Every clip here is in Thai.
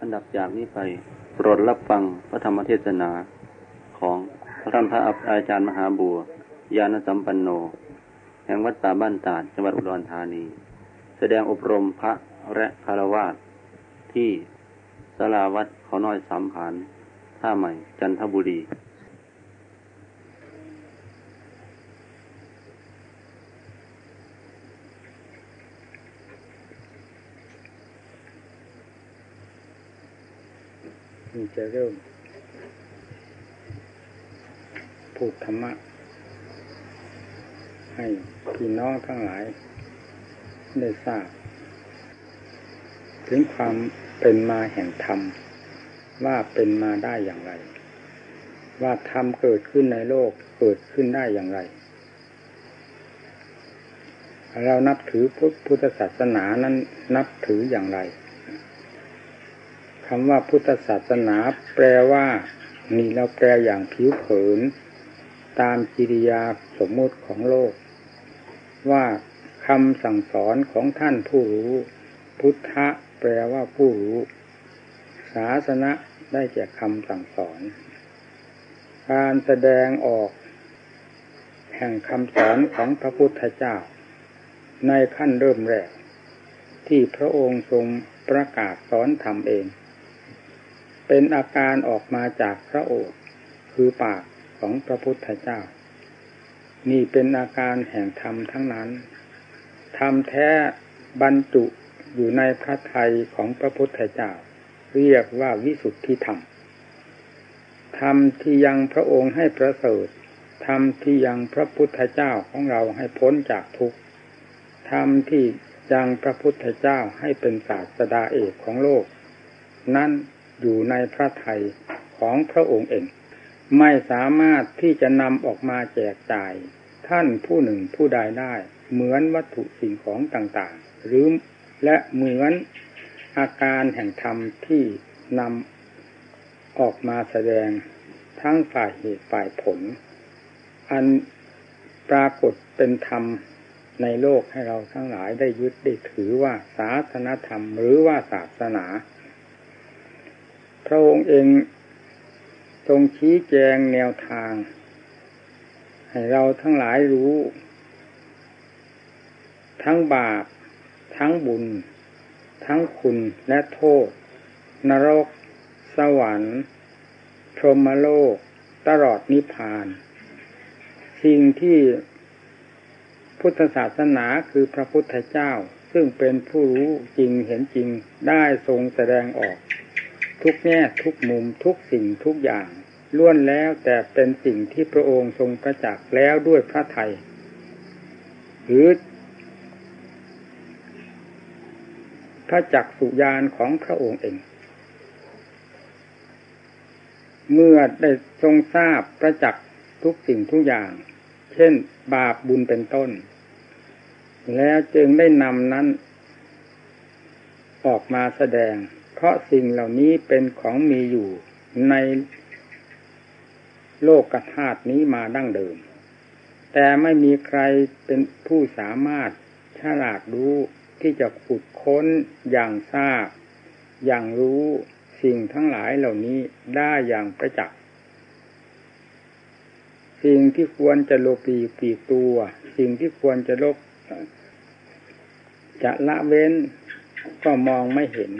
อันดับจากนี้ไปโปรดรับฟังพระธรรมเทศนาของพระธรรมพระอาจารย์มหาบัวยานสัมปันโน แห่งวัดป่าบ้านตาดจังหวัดอุดรธานี แสดงอบรมพระและคารวาสที่สลาวัดเขาน้อยสามผานท่าใหม่จันทบุรี จะเริ่มพูดธรรมะ ให้พี่น้องทั้งหลาย ได้ทราบ ถึงความเป็นมาแห่งธรรม ว่าเป็นมาได้อย่างไร ว่าธรรมเกิดขึ้นในโลกเกิดขึ้นได้อย่างไรเรานับถือพุทธศาสนานั้นนับถืออย่างไร คำว่าพุทธศาสนาแปลว่านี่เราแปลอย่างผิวเผิน ตามกิริยาสมมติของโลก ว่าคำสั่งสอนของท่านผู้รู้ พุทธะแปลว่าผู้รู้ ศาสนะได้แก่คำสั่งสอน การแสดงออก แห่งคำสอนของพระพุทธเจ้า ในขั้นเริ่มแรก ที่พระองค์ทรงประกาศสอนทำเอง เป็นอาการออกมาจากพระโอษฐ์คือปากของพระพุทธเจ้า นี่เป็นอาการแห่งธรรมทั้งนั้นธรรมแท้บรรจุอยู่ในพระทัยของพระพุทธเจ้า เรียกว่าวิสุทธิธรรมธรรมที่ยังพระองค์ให้ประเสริฐธรรมที่ยังพระพุทธเจ้าของเราให้พ้นจากทุกข์ธรรมที่ยังพระพุทธเจ้าให้เป็นศาสดาเอกของโลก นั่น อยู่ในพระทัยของพระองค์เอง ไม่สามารถที่จะนำออกมาแจกจ่ายท่านผู้หนึ่งผู้ใดได้ เหมือนวัตถุสิ่งของต่างๆ หรือและเหมือนอาการแห่งธรรมที่นำออกมาแสดงทั้งฝ่ายเหตุฝ่ายผล อันปรากฏเป็นธรรมในโลกให้เราทั้งหลายได้ยึดได้ถือว่าศาสนธรรมหรือว่าศาสนา พระองค์เองทรงชี้แจงแนวทาง ให้เราทั้งหลายรู้ ทั้งบาป ทั้งบุญ ทั้งคุณและโทษ นรก สวรรค์พรหมโลก ตลอดนิพพาน สิ่งที่พุทธศาสนาคือพระพุทธเจ้า ซึ่งเป็นผู้รู้จริงเห็นจริงได้ทรงแสดงออก ทุกแง่ทุกมุมทุกสิ่งทุกอย่าง ล้วนแล้วแต่เป็นสิ่งที่พระองค์ทรงประจักษ์แล้วด้วยพระไทยหรือพระจักสุญานของพระองค์เอง เมื่อได้ทรงทราบประจักษ์ทุกสิ่งทุกอย่าง เช่นบาปบุญเป็นต้น แล้วจึงได้นำนั้นออกมาแสดง เพราะสิ่งเหล่านี้เป็นของมีอยู่ในโลกธาตุนี้มาดั้งเดิม แต่ไม่มีใครเป็นผู้สามารถฉลาดรู้ที่จะขุดค้นอย่างทราบ อย่างรู้สิ่งทั้งหลายเหล่านี้ได้อย่างประจักษ์ สิ่งที่ควรจะโลปีปีตัว สิ่งที่ควรจะลบจะละเว้นก็มองไม่เห็น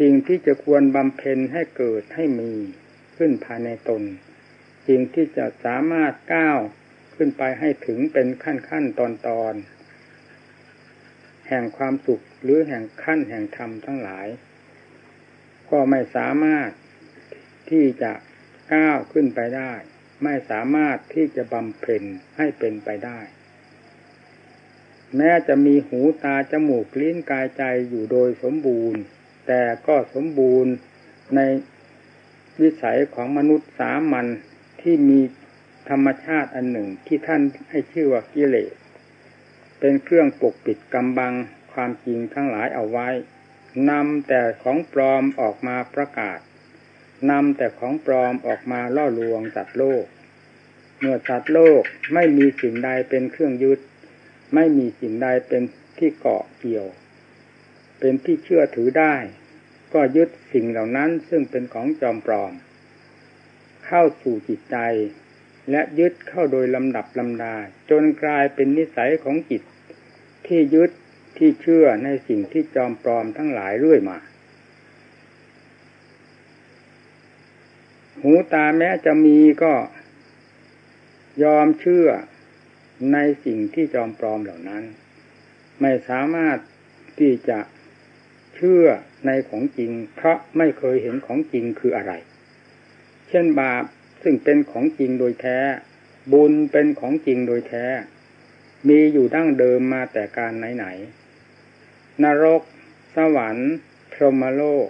สิ่งที่จะควรบำเพ็ญให้เกิดให้มีขึ้นภายในตน สิ่งที่จะสามารถก้าวขึ้นไปให้ถึงเป็นขั้นขั้นตอนตอนแห่งความสุขหรือแห่งขั้นแห่งธรรมทั้งหลาย ก็ไม่สามารถที่จะก้าวขึ้นไปได้ ไม่สามารถที่จะบำเพ็ญให้เป็นไปได้ แม้จะมีหูตาจมูกลิ้นกายใจอยู่โดยสมบูรณ์ แต่ก็สมบูรณ์ในวิสัยของมนุษย์สามัญที่มีธรรมชาติอันหนึ่งที่ท่านให้ชื่อว่ากิเลส เป็นเครื่องปกปิดกำบังความจริงทั้งหลายเอาไว้นำแต่ของปลอมออกมาประกาศนำแต่ของปลอมออกมาล่อลวงสัตว์โลก เมื่อสัตว์โลกไม่มีสิ่งใดเป็นเครื่องยึด ไม่มีสิ่งใดเป็นที่เกาะเกี่ยว เป็นที่เชื่อถือได้ ก็ยึดสิ่งเหล่านั้นซึ่งเป็นของจอมปลอม เข้าสู่จิตใจ และยึดเข้าโดยลำดับลำดา จนกลายเป็นนิสัยของจิต ที่ยึดที่เชื่อในสิ่งที่จอมปลอมทั้งหลายเรื่อยมา หูตาแม้จะมีก็ยอมเชื่อในสิ่งที่จอมปลอมเหล่านั้น ไม่สามารถที่จะ ชื่อในของจริง เพราะไม่เคยเห็นของจริงคืออะไร เช่นบาปซึ่งเป็นของจริงโดยแท้ บุญเป็นของจริงโดยแท้ มีอยู่ดั้งเดิมมาแต่การไหนๆนรก สวรรค์ พรหมโลก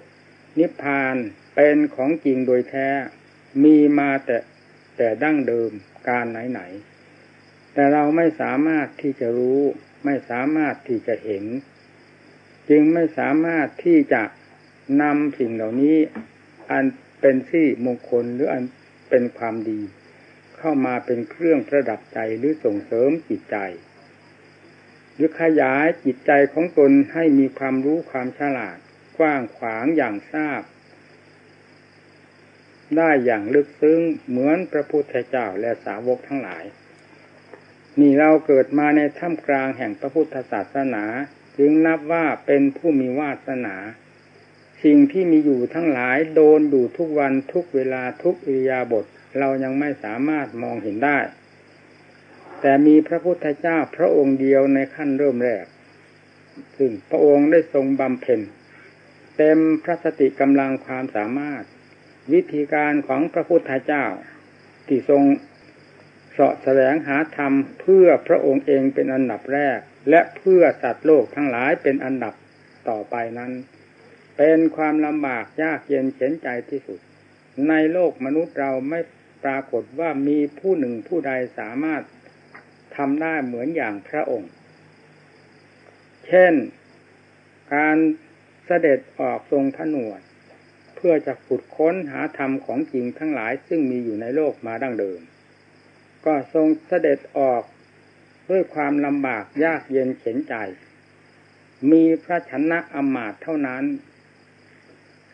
นิพพานเป็นของจริงโดยแท้ มีมาแต่แต่ดั้งเดิมการไหนๆแต่เราไม่สามารถที่จะรู้ ไม่สามารถที่จะเห็น จึงไม่สามารถที่จะนำสิ่งเหล่านี้ อันเป็นที่มงคลหรืออันเป็นความดี เข้ามาเป็นเครื่องประดับใจหรือส่งเสริมจิตใจ หรือขยายจิตใจของตนให้มีความรู้ความฉลาด กว้างขวางอย่างทราบ ได้อย่างลึกซึ้งเหมือนพระพุทธเจ้าและสาวกทั้งหลายนี่เราเกิดมาในท่ามกลางแห่งพระพุทธศาสนา จึงนับว่าเป็นผู้มีวาสนา สิ่งที่มีอยู่ทั้งหลายโดนอยู่ทุกวันทุกเวลาทุกอิริยาบถเรายังไม่สามารถมองเห็นได้ แต่มีพระพุทธเจ้าพระองค์เดียวในขั้นเริ่มแรก ซึ่งพระองค์ได้ทรงบำเพ็ญเต็มพระสติกำลังความสามารถ วิธีการของพระพุทธเจ้า ที่ทรงเสาะแสวงหาธรรมเพื่อพระองค์เองเป็นอันดับแรก และเพื่อสัตว์โลกทั้งหลายเป็นอันดับต่อไปนั้น เป็นความลำบากยากเย็นเข็นใจที่สุด ในโลกมนุษย์เราไม่ปรากฏว่ามีผู้หนึ่งผู้ใดสามารถทำได้เหมือนอย่างพระองค์ เช่น การเสด็จออกทรงผนวด เพื่อจะขุดค้นหาธรรมของจริงทั้งหลายซึ่งมีอยู่ในโลกมาดั้งเดิม ก็ทรงเสด็จออก ด้วยความลำบากยากเย็นเข็นใจ มีพระชนะอมาตเท่านั้น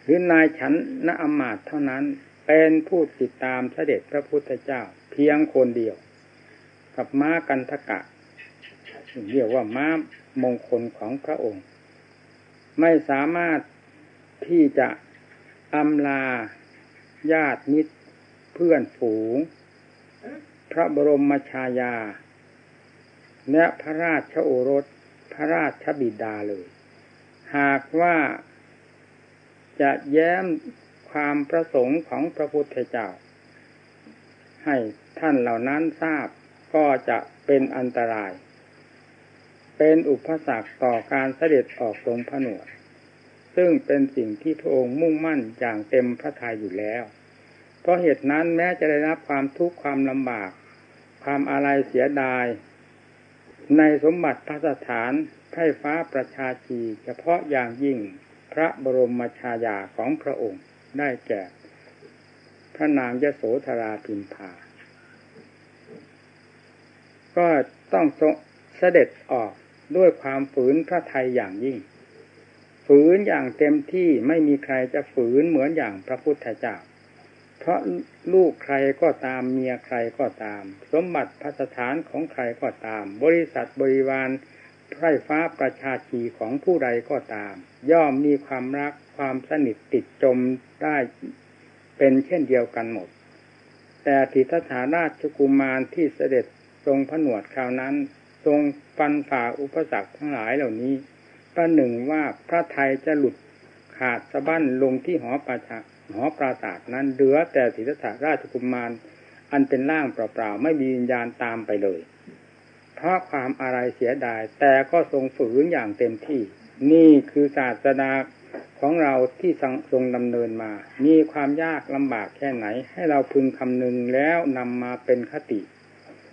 หรือนายฉันนะอมาตเท่านั้น เป็นผู้ติดตามเสด็จพระพุทธเจ้า เพียงคนเดียว กับม้ากันทกะเรียกว่าม้ามงคลของพระองค์ ไม่สามารถที่จะอำลาญาติมิตรเพื่อนฝูง พระบรมชายา และพระราชโอรสพระราชบิดาเลย หากว่าจะแย้มความประสงค์ของพระพุทธเจ้า ให้ท่านเหล่านั้นทราบก็จะเป็นอันตราย เป็นอุปสรรคต่อการเสด็จออกทรงผนวดซึ่งเป็นสิ่งที่พระองค์มุ่งมั่นอย่างเต็มพระทัยอยู่แล้ว เพราะเหตุนั้นแม้จะได้รับความทุกข์ความลำบาก ความอะไรเสียดาย ในสมบัติพระสถานไพร่ฟ้าประชาชีเฉพาะอย่างยิ่งพระบรมชายาของพระองค์ได้แก่ พระนางยโสธราพิมพา ก็ต้องเสด็จออกด้วยความฝืนพระไทยอย่างยิ่ง ฝืนอย่างเต็มที่ไม่มีใครจะฝืนเหมือนอย่างพระพุทธเจ้า เพราะลูกใครก็ตามเมียใครก็ตาม สมบัติพัสถานของใครก็ตาม บริษัทบริวารไพร่ฟ้าประชาชีของผู้ใดก็ตาม ย่อมมีความรักความสนิทติดจมได้เป็นเช่นเดียวกันหมด แต่ทิทฐาราชกุมารที่เสด็จทรงผนวดคราวนั้น ทรงฟันฝ่าอุปสรรคทั้งหลายเหล่านี้ประหนึ่งว่าพระไทยจะหลุดขาดสะบั้นลงที่หอประชา หอปราศาสนั้นเหลือแต่ศิทธาราชกุมารอันเป็นร่างเปล่าๆไม่มีวิญญาณตามไปเลย เพราะความอะไรเสียดาย แต่ก็ทรงฝืนอย่างเต็มที่ นี่คือศาสนาของเราที่ทรงดำเนินมา มีความยากลำบากแค่ไหน ให้เราพึงคำนึงแล้วนำมาเป็นคติ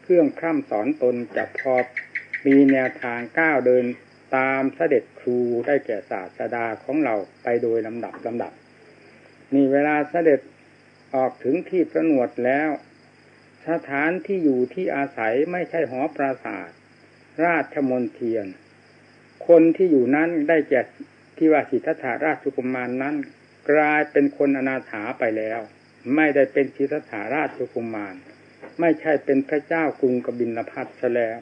เครื่องคร่ำสอนตนจะพอมีแนวทางก้าวเดินตามเสด็จครูได้แก่ศาสดาของเราไปโดยลำดับลำดับ นี่เวลาเสด็จออกถึงที่ประนวดแล้ว สถานที่อยู่ที่อาศัยไม่ใช่หอปราสาทราชมนเทียน คนที่อยู่นั้นได้แก่ที่ว่าสิทธัตถราชกุมารนั้น กลายเป็นคนอนาถาไปแล้ว ไม่ได้เป็นสิทธัตถราชกุมาร ไม่ใช่เป็นพระเจ้ากรุงกบิลพัทซะแล้ว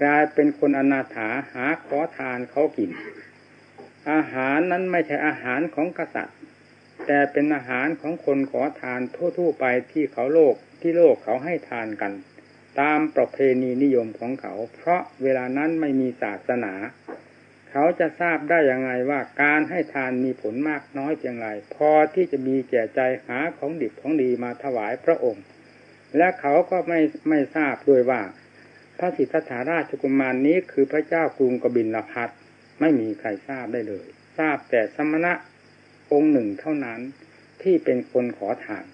กลายเป็นคนอนาถาหาขอทานเขากิน อาหารนั้นไม่ใช่อาหารของกษัตริย์ แต่เป็นอาหารของคนขอทานทั่วๆไปที่เขาโลกที่โลกเขาให้ทานกัน ตามประเพณีนิยมของเขา เพราะเวลานั้นไม่มีศาสนา เขาจะทราบได้อยังไงว่าการให้ทานมีผลมากน้อยเพียงไรพอที่จะมีแก่ใจหาของดิบของดีมาถวายพระองค์ และเขาก็ไม่ไม่ทราบด้วยว่า พระสิทธัตถาราชกุมารนนี้คือพระเจ้ากรุงกบิลพัทไม่มีใครทราบได้เลย ทราบแต่สมณะ องค์หนึ่งเท่านั้นที่เป็นคนขอทาน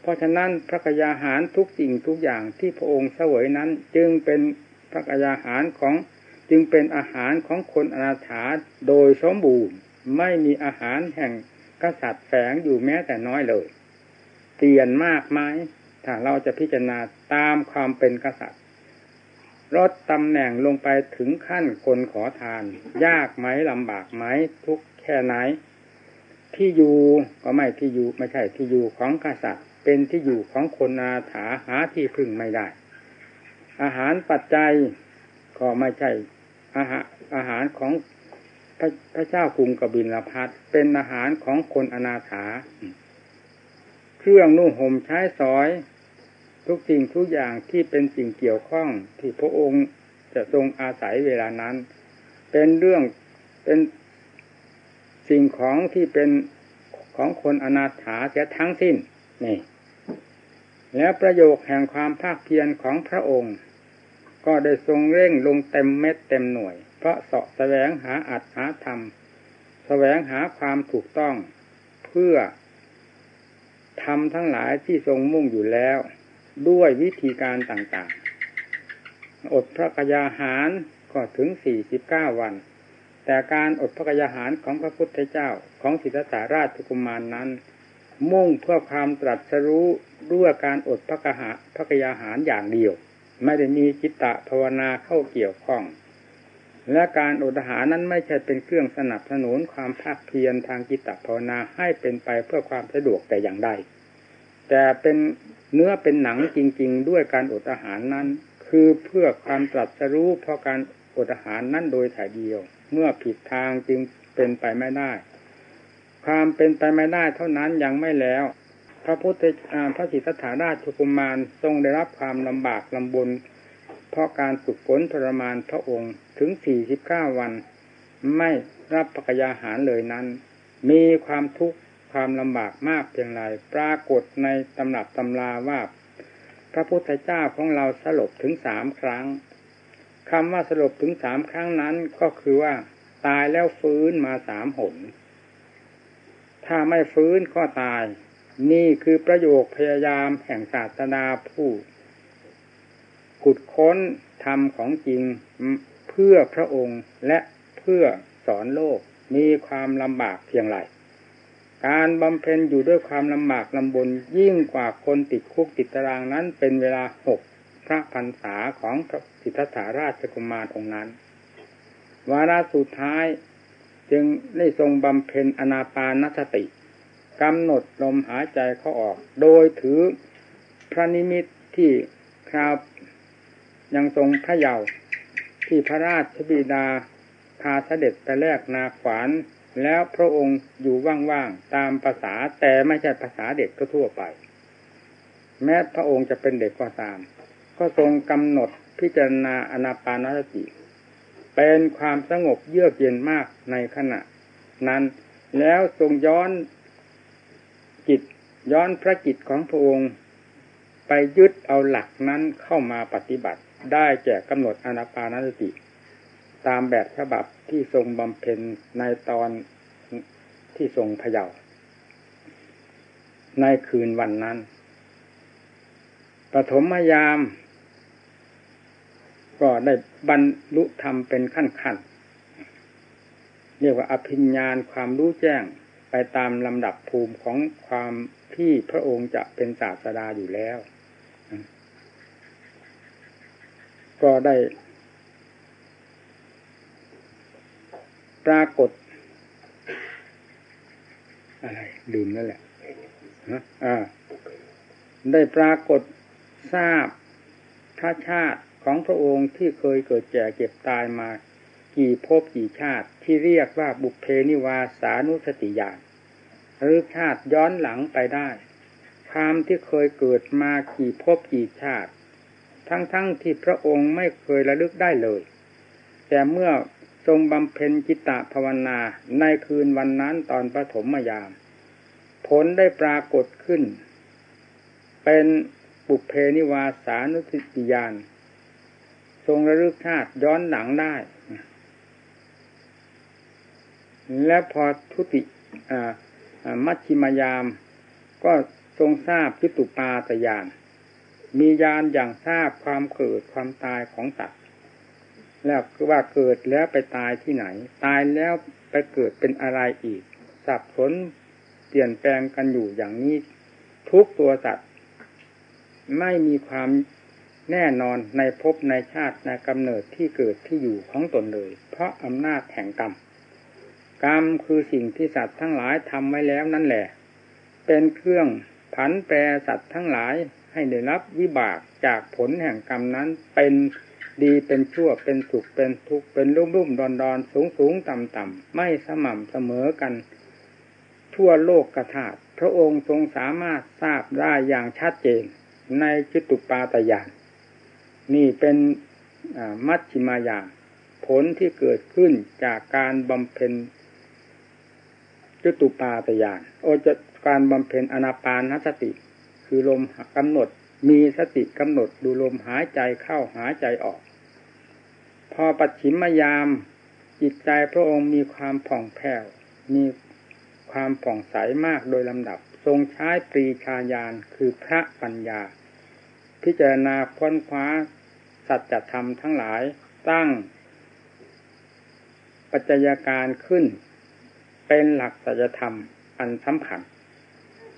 เพราะฉะนั้นพระกยาหารทุกสิ่งทุกอย่างที่พระองค์เสวยนั้น จึงเป็นพระกยาหารของจึงเป็นอาหารของคนอนาถาโดยสมบูรณ์ไม่มีอาหารแห่งกษัตริย์แฝงอยู่แม้แต่น้อยเลยเปลี่ยนมากไหมถ้าเราจะพิจารณาตามความเป็นกษัตริย์ลดตำแหน่งลงไปถึงขั้นคนขอทาน ยากไหมลำบากไหมทุกแค่ไหน ที่อยู่ก็ไม่ที่อยู่ไม่ใช่ที่อยู่ของกษัตริย์ เป็นที่อยู่ของคนอาถาหาที่พึ่งไม่ได้ อาหารปัจจัยก็ไม่ใช่อาหารอาหารของพระพระเจ้ากรุงกบิลพัทเป็นอาหารของคนอนาถา เครื่องนุ่งห่มใช้สอย ทุกสิ่งทุกอย่างที่เป็นสิ่งเกี่ยวข้องที่พระองค์จะทรงอาศัยเวลานั้น เป็นเรื่องเป็น สิ่งของที่เป็นของคนอนาถาเสียทั้งสิ้นนี่แล้วประโยคแห่งความภาคเพียรของพระองค์ ก็ได้ทรงเร่งลงเต็มเม็ดเต็มหน่วย เพราะเสาะแสวงหาอัตหาธรรม แสวงหาความถูกต้องเพื่อทำทั้งหลายที่ทรงมุ่งอยู่แล้ว ด้วยวิธีการต่างๆ อดพระกยาหารก็ถึงสี่สิบเก้าวัน แต่การอดพระกยาหารของพระพุทธเจ้าของสิทธาราชกุมารนนั้น มุ่งเพื่อความตรัสรู้ด้วยการอดพระกหาพระกยาหารอย่างเดียว ไม่ได้มีจิตตะภาวนาเข้าเกี่ยวข้อง และการอดอาหารนั้นไม่ใช่เป็นเครื่องสนับสนุนความภาคเพียรทางจิตตภาวนาให้เป็นไปเพื่อความสะดวกแต่อย่างใด แต่เป็นเนื้อเป็นหนังจริง ๆ ด้วยการอดอาหารนั้น คือเพื่อความตรัสรู้เพราะการอดอาหารนั้นโดยถ่ายเดียว เมื่อผิดทางจึงเป็นไปไม่ได้ ความเป็นไปไม่ได้เท่านั้นยังไม่แล้ว พระพุทธพระสิทธัตถาราชกุมารทรงได้รับความลำบากลำบน เพราะการฝึกฝนทรมานพระองค์ถึงสี่สิบเก้าวัน ไม่รับปกยาหารเลยนั้น มีความทุกข์ความลำบากมากเพียงไรปรากฏในตำรับตำราว่า พระพุทธเจ้าของเราสลบถึงสามครั้ง คำว่าสลบถึงสามครั้งนั้นก็คือว่า ตายแล้วฟื้นมาสามหน ถ้าไม่ฟื้นก็ตาย นี่คือประโยคพยายามแห่งศาสนาผู้ขุดค้นธรรมของจริงเพื่อพระองค์และเพื่อสอนโลกมีความลำบากเพียงไรการบำเพ็ญอยู่ด้วยความลำบากลำบนยิ่งกว่าคนติดคุกติดตารางนั้นเป็นเวลาหกพระพรรษาของ สิทธัตถาราชกุมารองค์นั้น วาระสุดท้ายจึงได้ทรงบำเพ็ญอนาปานสติกำหนดลมหายใจเข้าออก โดยถือพระนิมิตที่คราวยังทรงพระเยาว์ที่พระราชบิดาพาเสด็จไปแลกนาขวานแล้วพระองค์อยู่ว่างๆตามภาษาแต่ไม่ใช่ภาษาเด็กทั่วไป แม้พระองค์จะเป็นเด็กก็ตาม ก็ทรงกำหนด พิจารณาอนาปานสติ เป็นความสงบเยือกเย็นมากในขณะ นั้นแล้วทรงย้อนจิตย้อนพระจิตของพระองค์ไปยึดเอาหลักนั้นเข้ามาปฏิบัติ ได้แก่กำหนดอนาปานสติ ตามแบบฉบับที่ทรงบำเพ็ญในตอนที่ทรงพยาวในคืนวันนั้น ปฐมยาม ก็ได้บรรลุธรรมเป็นขั้นขั้นเรียกว่าอภิญญาณความรู้แจ้งไปตามลำดับภูมิของความที่พระองค์จะเป็นศาสดาอยู่แล้ว ก็ได้ ปรากฏ อะไรลืมนั่นแหละฮะอ่าได้ปรากฏทราบพระชาติ ของพระองค์ที่เคยเกิดแก่เก็บตายมา กี่ภพกี่ชาติที่เรียกว่าบุพเพนิวาสานุสติญาณหรือชาติย้อนหลังไปได้ ความที่เคยเกิดมากี่ภพกี่ชาติ ทั้งๆทที่พระองค์ไม่เคยระลึกได้เลย แต่เมื่อทรงบำเพ็ญจิตตภาวนาในคืนวันนั้นตอนปฐมยาม ผลได้ปรากฏขึ้น เป็นบุพเพนิวาสานุสติญาณ ทรงระลึกชาติย้อนหลังได้ และพอทุติมัชชิมายาม ก็ทรงทราบพิตุปาตยาน มียานอย่างทราบความเกิดความตายของสัตว์แล้วคือว่าเกิดแล้วไปตายที่ไหน ตายแล้วไปเกิดเป็นอะไรอีก สับสนเปลี่ยนแปลงกันอยู่อย่างนี้ ทุกตัวสัตว์ ไม่มีความ แน่นอนในภพในชาติในกำเนิดที่เกิดที่อยู่ของตนเลย เพราะอำนาจแห่งกรรม กรรมคือสิ่งที่สัตว์ทั้งหลายทำไว้แล้วนั่นแหละ เป็นเครื่องผันแปรสัตว์ทั้งหลายให้ได้รับวิบากจากผลแห่งกรรมนั้นเป็นดีเป็นชั่วเป็นสุขเป็นทุกข์เป็นรุ่มรุ่มดอนดอนสูงสูงต่ำต่ำไม่สม่ำเสมอกัน ทั่วโลกกระถาพระองค์ทรงสามารถทราบได้อย่างชัดเจนในจิตุปาตยาน นี่เป็นมัชชิมายา ผลที่เกิดขึ้นจากการบำเพ็ญจตุปาตยานโอจะการบำเพ็ญอนาปานสติ คือลมกำหนดมีสติกำหนดดูลมหายใจเข้าหายใจออก พอปัจฉิมยาม จิตใจพระองค์มีความผ่องแผ้ว มีความผ่องใสมากโดยลำดับ ทรงใช้ปรีชาญาณคือพระปัญญา พิจารณาค้นคว้า สัจธรรมทั้งหลายตั้ง ปัจจัยการขึ้น เป็นหลักสัจธรรมอันสำคัญ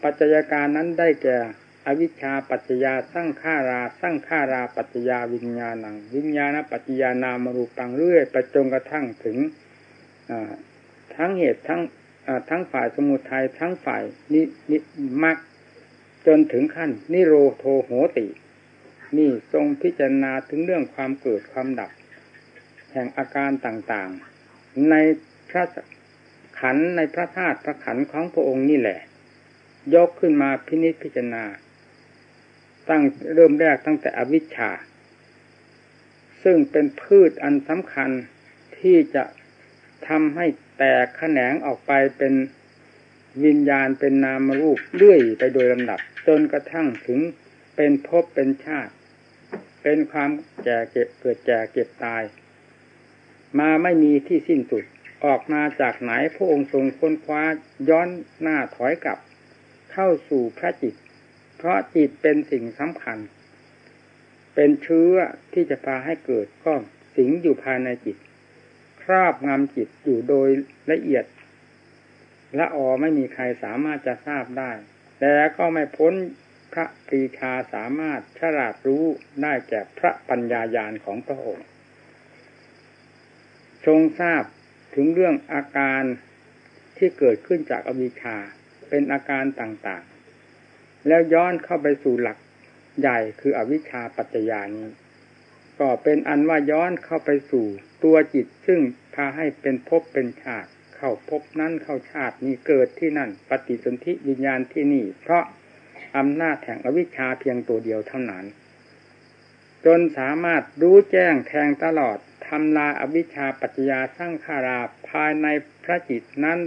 ปัจจัยการนั้นได้แก่ อวิชชาปัจจยาสร้างขาราสร้างขาราปัจจยาวิญญาณัง วิญญาณปัจจยานามรูปังเรื่อยไปจนกระทั่งถึงทั้งเหตุทั้งทั้งฝ่ายสมุทัยทั้งฝ่ายนินิมักจนถึงขั้น นิโรโทโหติ นี่ทรงพิจารณาถึงเรื่องความเกิดความดับ แห่งอาการต่างๆ ในพระขันในพระธาตุพระขันของพระองค์นี่แหละ ยกขึ้นมาพินิจพิจารณา ตั้งเริ่มแรกตั้งแต่อวิชชา ซึ่งเป็นพืชอันสำคัญที่จะทำให้แตกแขนงออกไปเป็นวิญญาณเป็นนามรูปเรื่อยไปโดยลำดับ จนกระทั่งถึงเป็นภพเป็นชาติ เป็นความแก่เก็บเกิดแก่เก็บตาย มาไม่มีที่สิ้นสุด ออกมาจากไหนพระองค์ทรงค้นคว้าย้อนหน้าถอยกลับ เข้าสู่พระจิต เพราะจิตเป็นสิ่งสำคัญ เป็นเชื้อที่จะพาให้เกิดก็สิงอยู่ภายในจิต ครอบงำจิตอยู่โดยละเอียดละออไม่มีใครสามารถจะทราบได้ แต่ก็ไม่พ้น พระปรีชาสามารถฉลาดรู้ได้แก่พระปัญญายาณของพระองค์ ทรงทราบถึงเรื่องอาการที่เกิดขึ้นจากอวิชชาเป็นอาการต่างๆ แล้วย้อนเข้าไปสู่หลักใหญ่คืออวิชชาปัจจญานี้ ก็เป็นอันว่าย้อนเข้าไปสู่ตัวจิตซึ่งพาให้เป็นภพเป็นชาติ เข้าภพนั้นเข้าชาตินี้เกิดที่นั่น ปฏิสนธิวิญญาณที่นี่ เพราะ อำนาจแห่งอวิชชาเพียงตัวเดียวเท่านั้น จนสามารถรู้แจ้งแทงตลอดทำลายอวิชชาปัจจยาสร้างขาราภายในพระจิตนั้น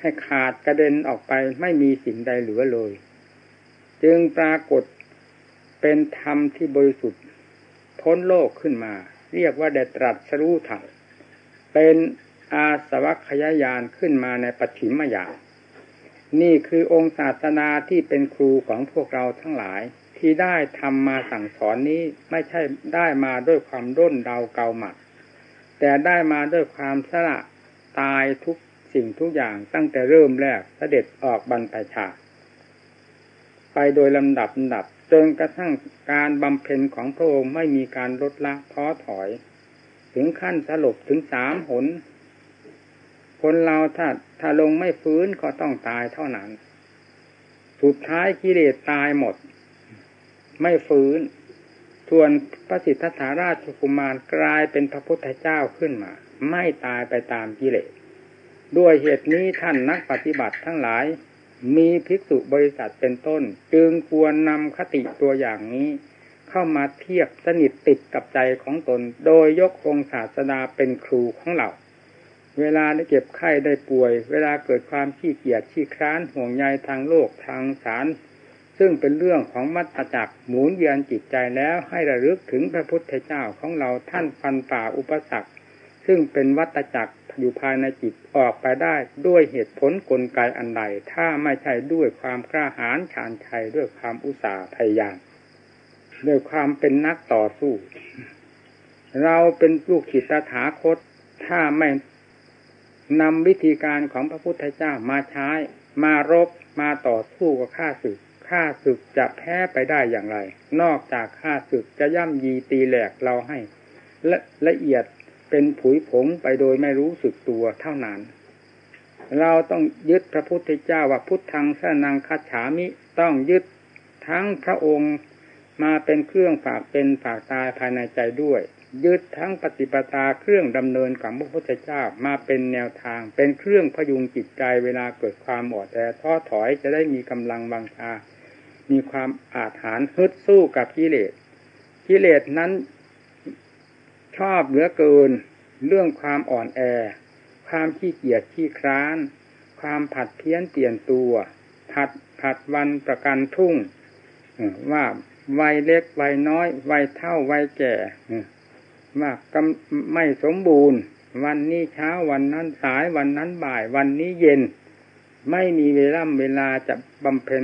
ให้ขาดกระเด็นออกไปไม่มีสิ่งใดเหลือเลย จึงปรากฏเป็นธรรมที่บริสุทธิ์พ้นโลกขึ้นมา เรียกว่าได้ตรัสรู้ธรรมเป็นอาสวัคยายานขึ้นมาในปฐิมยาน นี่คือองค์ศาสนาที่เป็นครูของพวกเราทั้งหลาย ที่ได้ทำมาสั่งสอนนี้ไม่ใช่ได้มาด้วยความร่นเดาเกาหมัด แต่ได้มาด้วยความสละตายทุกสิ่งทุกอย่างตั้งแต่เริ่มแรกเสด็จออกบรรพชา ไปโดยลำดับลำดับจนกระทั่งการบำเพ็ญของพระองค์ไม่มีการลดละท้อถอย ถึงขั้นสลบถึงสามหน คนเราถ้าถ้าลงไม่ฟื้นก็ต้องตายเท่านั้น สุดท้ายกิเลสตายหมด ไม่ฟื้นส่วนพระสิทธัตถาราชกุมารกลายเป็นพระพุทธเจ้าขึ้นมา ไม่ตายไปตามกิเลส ด้วยเหตุนี้ท่านนักปฏิบัติทั้งหลาย มีภิกษุบริษัทเป็นต้น จึงควรนำคติตัวอย่างนี้ เข้ามาเทียบสนิทติดกับใจของตน โดยยกองศาสดาเป็นครูของเรา เวลาได้เก็บไข้ได้ป่วย เวลาเกิดความขี้เกียจขี้คร้านห่วงใยทางโลกทางสาร ซึ่งเป็นเรื่องของมัตตจักหมุนเยียนจิตใจแล้วให้ระลึกถึงพระพุทธเจ้าของเราท่านฟันป่าอุปสรรคซึ่งเป็นวัตจักรอยู่ภายในจิตออกไปได้ด้วยเหตุผลกลไกอันใด ถ้าไม่ใช่ด้วยความกล้าหาญชาญชัยด้วยความอุตสาห์พยายามด้วยความเป็นนักต่อสู้ เราเป็นลูกศิตถาคต ถ้าไม่ นำวิธีการของพระพุทธเจ้ามาใช้ มารบมาต่อสู้กับข้าศึกข้าศึกจะแพ้ไปได้อย่างไร นอกจากข้าศึกจะย่ำยีตีแหลกเราให้ละละเอียดเป็นผุยผงไปโดยไม่รู้สึกตัวเท่านั้น เราต้องยึดพระพุทธเจ้าว่าพุทธังสนังคัจฉามิต้องยึดทั้งพระองค์มาเป็นเครื่องฝากเป็นฝากตายภายในใจด้วย ยึดทั้งปฏิปทาเครื่องดำเนินของพระพุทธเจ้ามาเป็นแนวทาง เป็นเครื่องพยุงจิตใจเวลาเกิดความอ่อนแอท้อถอยจะได้มีกำลังบังชา มีความอาถรรพ์ฮึดสู้กับกิเลสกิเลสนั้นชอบเหลือเกิน เรื่องความอ่อนแอ ความขี้เกียจขี้คร้าน ความผัดเพี้ยนเปลี่ยนตัว ผัดผัดวันประกันทุ่งว่าวัยเล็กวัยน้อยวัยเท่าวัยแก่ ว่ากไม่สมบูรณ์ วันนี้เช้าวันนั้นสายวันนั้นบ่าย วันนี้เย็น ไม่มีเวลาเวลาจะบำเพ็ญ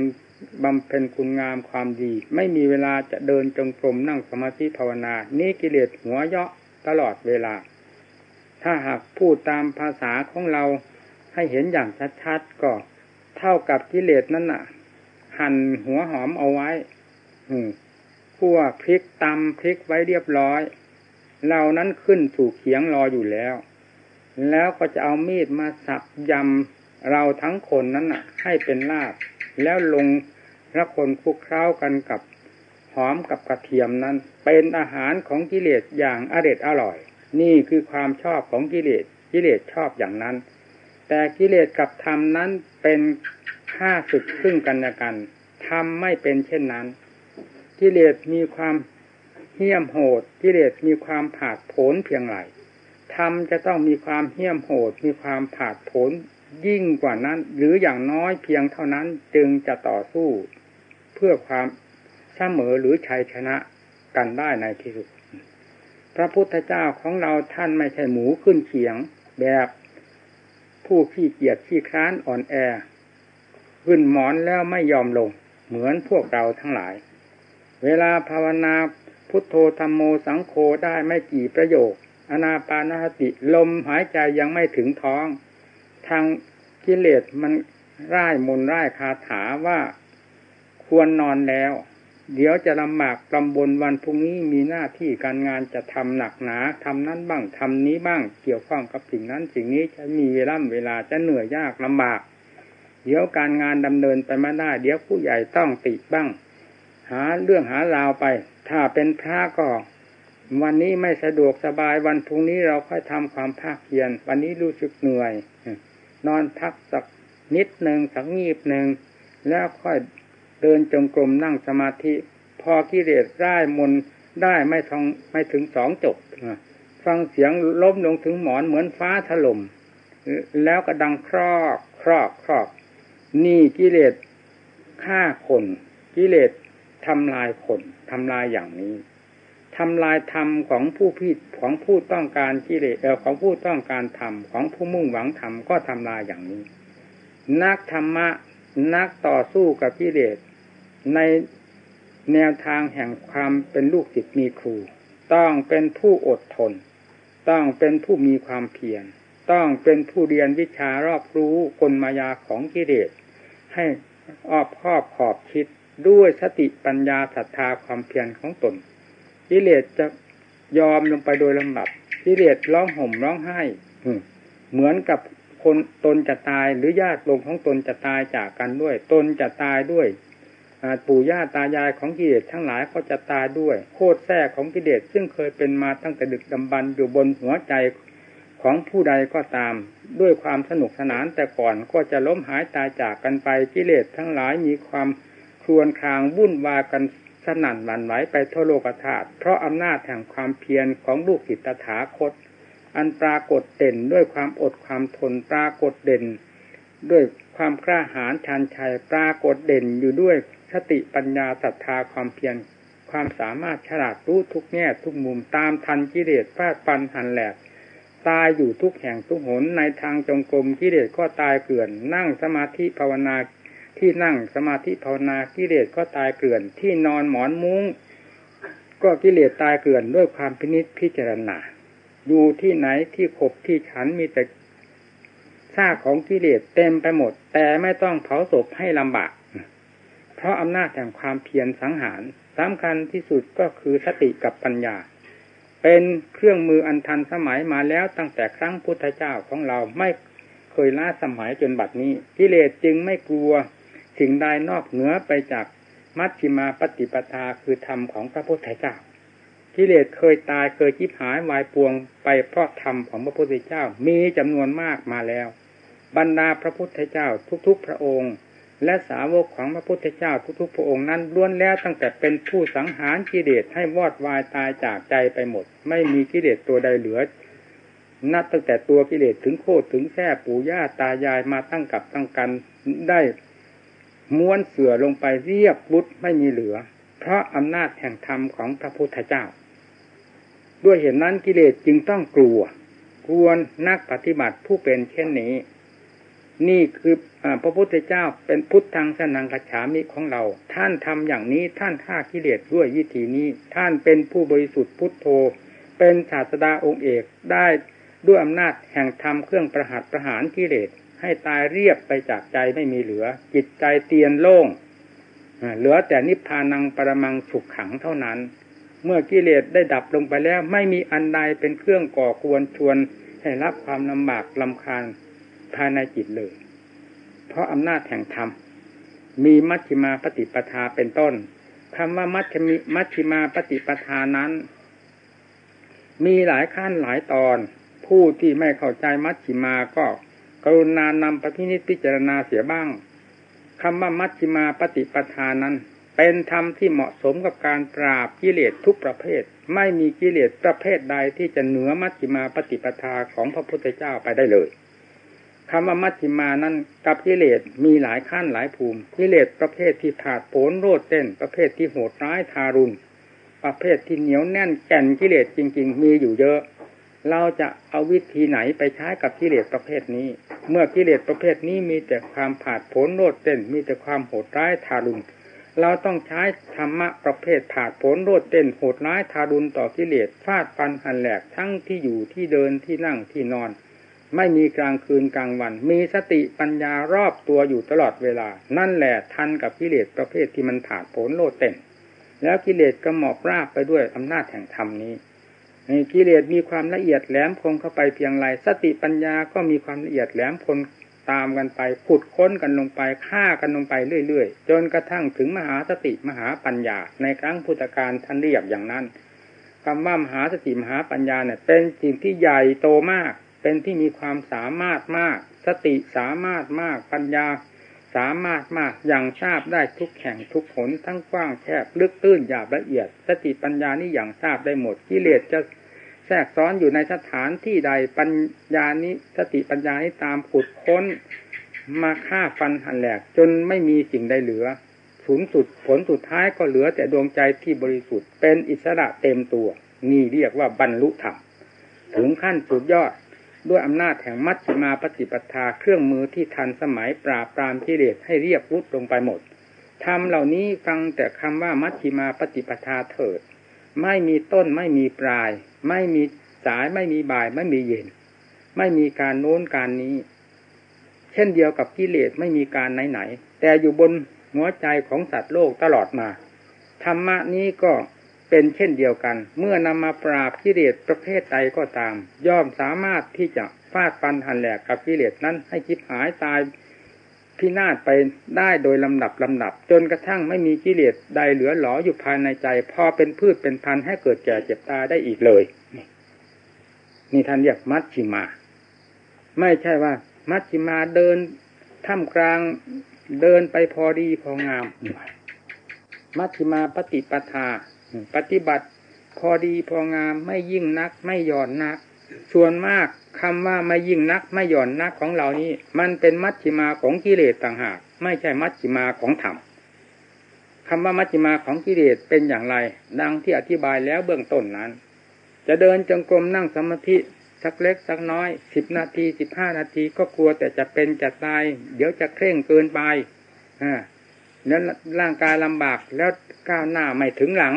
บำเพ็ญคุณงามความดี ไม่มีเวลาจะเดินจงกรมนั่งสมาธิภาวนา นี่กิเลสหัวเยาะตลอดเวลา ถ้าหากพูดตามภาษาของเราให้เห็นอย่างชัดๆก็เท่ากับกิเลสนั่นน่ะ หั่นหัวหอมเอาไว้คั่วพริกตำพริกไว้เรียบร้อย เรานั้นขึ้นสู่เขียงรออยู่แล้ว แล้วก็จะเอามีดมาสับยำเราทั้งคนนั้นน่ะให้เป็นลาบ แล้วลงระคนคลุกเคล้ากันกับหอมกับกระเทียมนั้น เป็นอาหารของกิเลสอย่างอร็ดอร่อย นี่คือความชอบของกิเลสกิเลสชอบอย่างนั้น แต่กิเลสกับธรรมนั้นเป็นข้าศึกซึ่งกันและกันธรรมไม่เป็นเช่นนั้น กิเลสมีความ เหี้ยมโหดกิเลสมีความผาดโผนเพียงไรธรรมจะต้องมีความเหี้ยมโหด มีความผาดโผนยิ่งกว่านั้น หรืออย่างน้อยเพียงเท่านั้นจึงจะต่อสู้ เพื่อความเสมอหรือชัยชนะกันได้ในที่สุด พระพุทธเจ้าของเราท่านไม่ใช่หมูขึ้นเขียง แบบผู้ขี้เกียจขี้คร้านอ่อนแอ ขึ้นหมอนแล้วไม่ยอมลง เหมือนพวกเราทั้งหลาย เวลาภาวนา พุทโธธรรมโมสังโฆได้ไม่กี่ประโยค อนาปานสติลมหายใจยังไม่ถึงท้อง ทางกิเลสมันร่ายมนร่ายคาถาว่าควรนอนแล้ว เดี๋ยวจะลำบากลำบนวันพรุ่งนี้มีหน้าที่การงานจะทำหนักหนาทำนั้นบ้างทำนี้บ้าง เกี่ยวข้องกับสิ่งนั้นสิ่งนี้จะมีเวลาเวลาจะเหนื่อยยากลำบาก เดี๋ยวการงานดำเนินไปไม่ได้เดี๋ยวผู้ใหญ่ต้องติบ้าง หาเรื่องหาราวไป ถ้าเป็นพระก็ วันนี้ไม่สะดวกสบายวันพรุ่งนี้เราค่อยทำความภาคเพียรวันนี้รู้สึกเหนื่อย นอนพักสักนิดหนึ่งสักงีบหนึ่งแล้วค่อยเดินจงกรมนั่งสมาธิ พอกิเลสได้มนได้ไม่ทองไม่ถึงสองจบฟังเสียงล้มลงถึงหมอนเหมือนฟ้าถล่มแล้วก็ดังครอกครอกครอก นี่กิเลสฆ่าคน กิเลสทำลายคน ทำลายอย่างนี้ทำลายธรรมของผู้พิของผู้ต้องการกิเลสเออของผู้ต้องการธรรมของผู้มุ่งหวังธรรมก็ทำลายอย่างนี้ นักธรรมะนักต่อสู้กับกิเลสในแนวทางแห่งความเป็นลูกศิษย์มีครู ต้องเป็นผู้อดทน ต้องเป็นผู้มีความเพียรต้องเป็นผู้เรียนวิชารอบรู้กลมายาของกิเลสให้ออบครอบขอบคิด ด้วยสติปัญญาศรัทธาความเพียรของตนกิเลสจะยอมลงไปโดยลำดับกิเลสร้องห่มร้องไห้เหมือนกับคนตนจะตายหรือญาติลงของตนจะตายจากกันด้วย ตนจะตายด้วยปู่ย่าตายายของกิเลสทั้งหลายก็จะตายด้วย โคตรแท้ของกิเลสซึ่งเคยเป็นมาตั้งแต่ดึกดำบรรอยู่บนหัวใจของผู้ใดก็ตาม ด้วยความสนุกสนานแต่ก่อนก็จะล้มหายตายจากกันไปกิเลสทั้งหลายมีความ ครวนครางวุ่นวายกันสนั่นหวั่นไหวไปทั่วโลกธาตุเพราะอำนาจแห่งความเพียรของลูกศิษย์ตถาคต อันปรากฏเด่นด้วยความอดความทนปรากฏเด่น ด้วยความกล้าหาญชันชัยปรากฏเด่นอยู่ด้วยสติปัญญาศรัทธาความเพียรความสามารถฉลาดรู้ทุกแง่ทุกมุมตามทันกิเลสฟาดฟันหันแหลกตายอยู่ทุกแห่งทุกหนในทางจงกรมกิเลสก็ตายเกลื่อนนั่งสมาธิภาวนา ที่นั่งสมาธิภาวนากิเลสก็ตายเกลื่อน ที่นอนหมอนมุง้ง ก็กิเลสตายเกลื่อนด้วยความพินิจพิจารณาอยู่ที่ไหนที่ขบที่ฉันมีแต่ซากของกิเลสเต็มไปหมด แต่ไม่ต้องเผาศพให้ลำบาก เพราะอำนาจแห่งความเพียรสังหารสำคัญที่สุดก็คือสติกับปัญญา เป็นเครื่องมืออันทันสมัยมาแล้วตั้งแต่ครั้งพุทธเจ้าของเราไม่เคยล้าสมัยจนบัดนี้กิเลสจึงไม่กลัว สิ่งใดนอกเหนือไปจากมัชฌิมาปฏิปทาคือธรรมของพระพุทธเจ้ากิเลสเคยตายเคยจิบหายวายปวงไปเพราะธรรมของพระพุทธเจ้ามีจำนวนมากมาแล้ว บรรดาพระพุทธเจ้าทุกๆ พระองค์ และสาวกของพระพุทธเจ้าทุกๆ พระองค์นั้นล้วนแล้วตั้งแต่เป็นผู้สังหารกิเลสให้วอดวายตายจากใจไปหมด ไม่มีกิเลสตัวใดเหลือ นับตั้งแต่ตัวกิเลสถึงโคตรถึงแท้ปู่ย่าตายายมาตั้งกับตั้งกันได้ ม้วนเสือลงไปเรียบบุตรไม่มีเหลือ เพราะอำนาจแห่งธรรมของพระพุทธเจ้า ด้วยเหตุนนั้นกิเลสจึงต้องกลัวควรนักปฏิบัติผู้เป็นเช่นนี้ นี่คืออพระพุทธเจ้าเป็นพุทธังสนังกัจฉามิของเรา ท่านทำอย่างนี้ท่านฆ่ากิเลสด้วยวิธีนี้ ท่านเป็นผู้บริสุทธิ์พุทโธ เป็นศาสดาองค์เอกได้ด้วยอำนาจแห่งธรรมเครื่องประหัตประหารกิเลส ให้ตายเรียบไปจากใจไม่มีเหลือ จิตใจเตียนโล่งเหลือแต่นิพพานังปรมังสุขขังเท่านั้น เมื่อกิเลสได้ดับลงไปแล้ว ไม่มีอันใดเป็นเครื่องก่อควรชวน ให้รับความลำบากลำคาญภายในจิตเลย เพราะอำนาจแห่งธรรม มีมัชฌิมาปฏิปทาเป็นต้นคำว่ามัชฌิมัชฌิมาปฏิปทานั้น มีหลายขั้นหลายตอน ผู้ที่ไม่เข้าใจมัชฌิมาก็ กรุณานำปพินิจพิจารณาเสียบ้างคำว่ามัชฌิมาปฏิปทานั้น เป็นธรรมที่เหมาะสมกับการปราบกิเลสทุกประเภท ไม่มีกิเลสประเภทใดที่จะเหนือมัชฌิมาปฏิปทาของพระพุทธเจ้าไปได้เลยคำว่ามัชฌิมานั้นกับกิเลสมีหลายขั้นหลายภูมิกิเลสประเภทที่ผาดโผนโลดเต้น ประเภทที่โหดร้ายทารุณประเภทที่เหนียวแน่นแก่นกิเลสจริง ๆ มีอยู่เยอะ เราจะเอาวิธีไหนไปใช้กับกิเลสประเภทนี้ เมื่อกิเลสประเภทนี้มีแต่ความผาดโผนโลดเต้น มีแต่ความโหดร้ายทารุณเราต้องใช้ธรรมะประเภทผาดโผนโลดเต้นโหดร้ายทารุณต่อกิเลสฟาดฟันหั่นแหลกทั้งที่อยู่ที่เดินที่นั่งที่นอน ไม่มีกลางคืนกลางวัน มีสติปัญญารอบตัวอยู่ตลอดเวลา นั่นแหละทันกับกิเลสประเภทที่มันถาดโผลโลดเต็มแล้วกิเลสก็หมอบราบไปด้วยอำนาจแห่งธรรมนี้ กิเลสมีความละเอียดแหลมคงเข้าไปเพียงไรสติปัญญาก็มีความละเอียดแหลมคนตามกันไปขุดค้นกันลงไปฆ่ากันลงไปเรื่อยๆ จนกระทั่งถึงมหาสติมหาปัญญา ในครั้งพุทธกาลท่านเรียกอย่างนั้นคำว่ามหาสติมหาปัญญาเนี่ย เป็นสิ่งที่ใหญ่โตมาก เป็นที่มีความสามารถมาก สติสามารถมากปัญญา สามารถมากอย่างทราบได้ทุกแห่งทุกผลทั้งกว้างแคบลึกตื้นหยาบละเอียด สติปัญญานี่อย่างทราบได้หมดกิเลสจะแทรกซ้อนอยู่ในสถานที่ใดปัญญานี้สติปัญญานี้ตามขุดค้น มาฆ่าฟันหันแหลกจนไม่มีสิ่งใดเหลือสูงสุดผลสุดท้ายก็เหลือแต่ดวงใจที่บริสุทธิ์เป็นอิสระเต็มตัว นี่เรียกว่าบรรลุธรรมถึงขั้นสุดยอด ด้วยอำนาจแห่งมัชฌิมาปฏิปทาเครื่องมือที่ทันสมัยปราบปรามกิเลสให้เรียบรุดลงไปหมดทำเหล่านี้ฟังแต่คำว่ามัชฌิมาปฏิปทาเถิด ไม่มีต้นไม่มีปลาย ไม่มีสายไม่มีบ่ายไม่มีเย็น ไม่มีการโน้นการนี้ เช่นเดียวกับกิเลสไม่มีการไหนๆแต่อยู่บนหัวใจของสัตว์โลกตลอดมาธรรมะนี้ก็ เป็นเช่นเดียวกัน เมื่อนำมาปราบกิเลสประเภทใดก็ตาม ย่อมสามารถที่จะฟาดฟันหันแหลกกับกิเลสนั้นให้คิดหายตายพินาศไปได้โดยลำดับลำดับ จนกระทั่งไม่มีกิเลสใดเหลือหลออยู่ภายในใจ พอเป็นพืชเป็นพันธุ์ให้เกิดแก่เจ็บตายได้อีกเลยนี่ท่านเรียกมัชชิมา ไม่ใช่ว่า มัชชิมาเดินท่ามกลางเดินไปพอดีพองาม มัชชิมาปฏิปทา ปฏิบัติพอดีพองามไม่ยิ่งนัก ไม่หย่อนนัก ส่วนมากคำว่าไม่ยิ่งนักไม่หย่อนนักของเรานี้ มันเป็นมัชชิมาของกิเลสต่างหาก ไม่ใช่มัชชิมาของธรรมคำว่ามัชชิมาของกิเลสเป็นอย่างไร ดังที่อธิบายแล้วเบื้องต้นนั้น จะเดินจงกรมนั่งสมาธิสักเล็กสักน้อยสิบนาทีสิบห้านาทีก็กลัวแต่จะเป็นจะตาย เดี๋ยวจะเคร่งเกินไป นั้นร่างกายลำบากแล้วก้าวหน้าไม่ถึงหลัง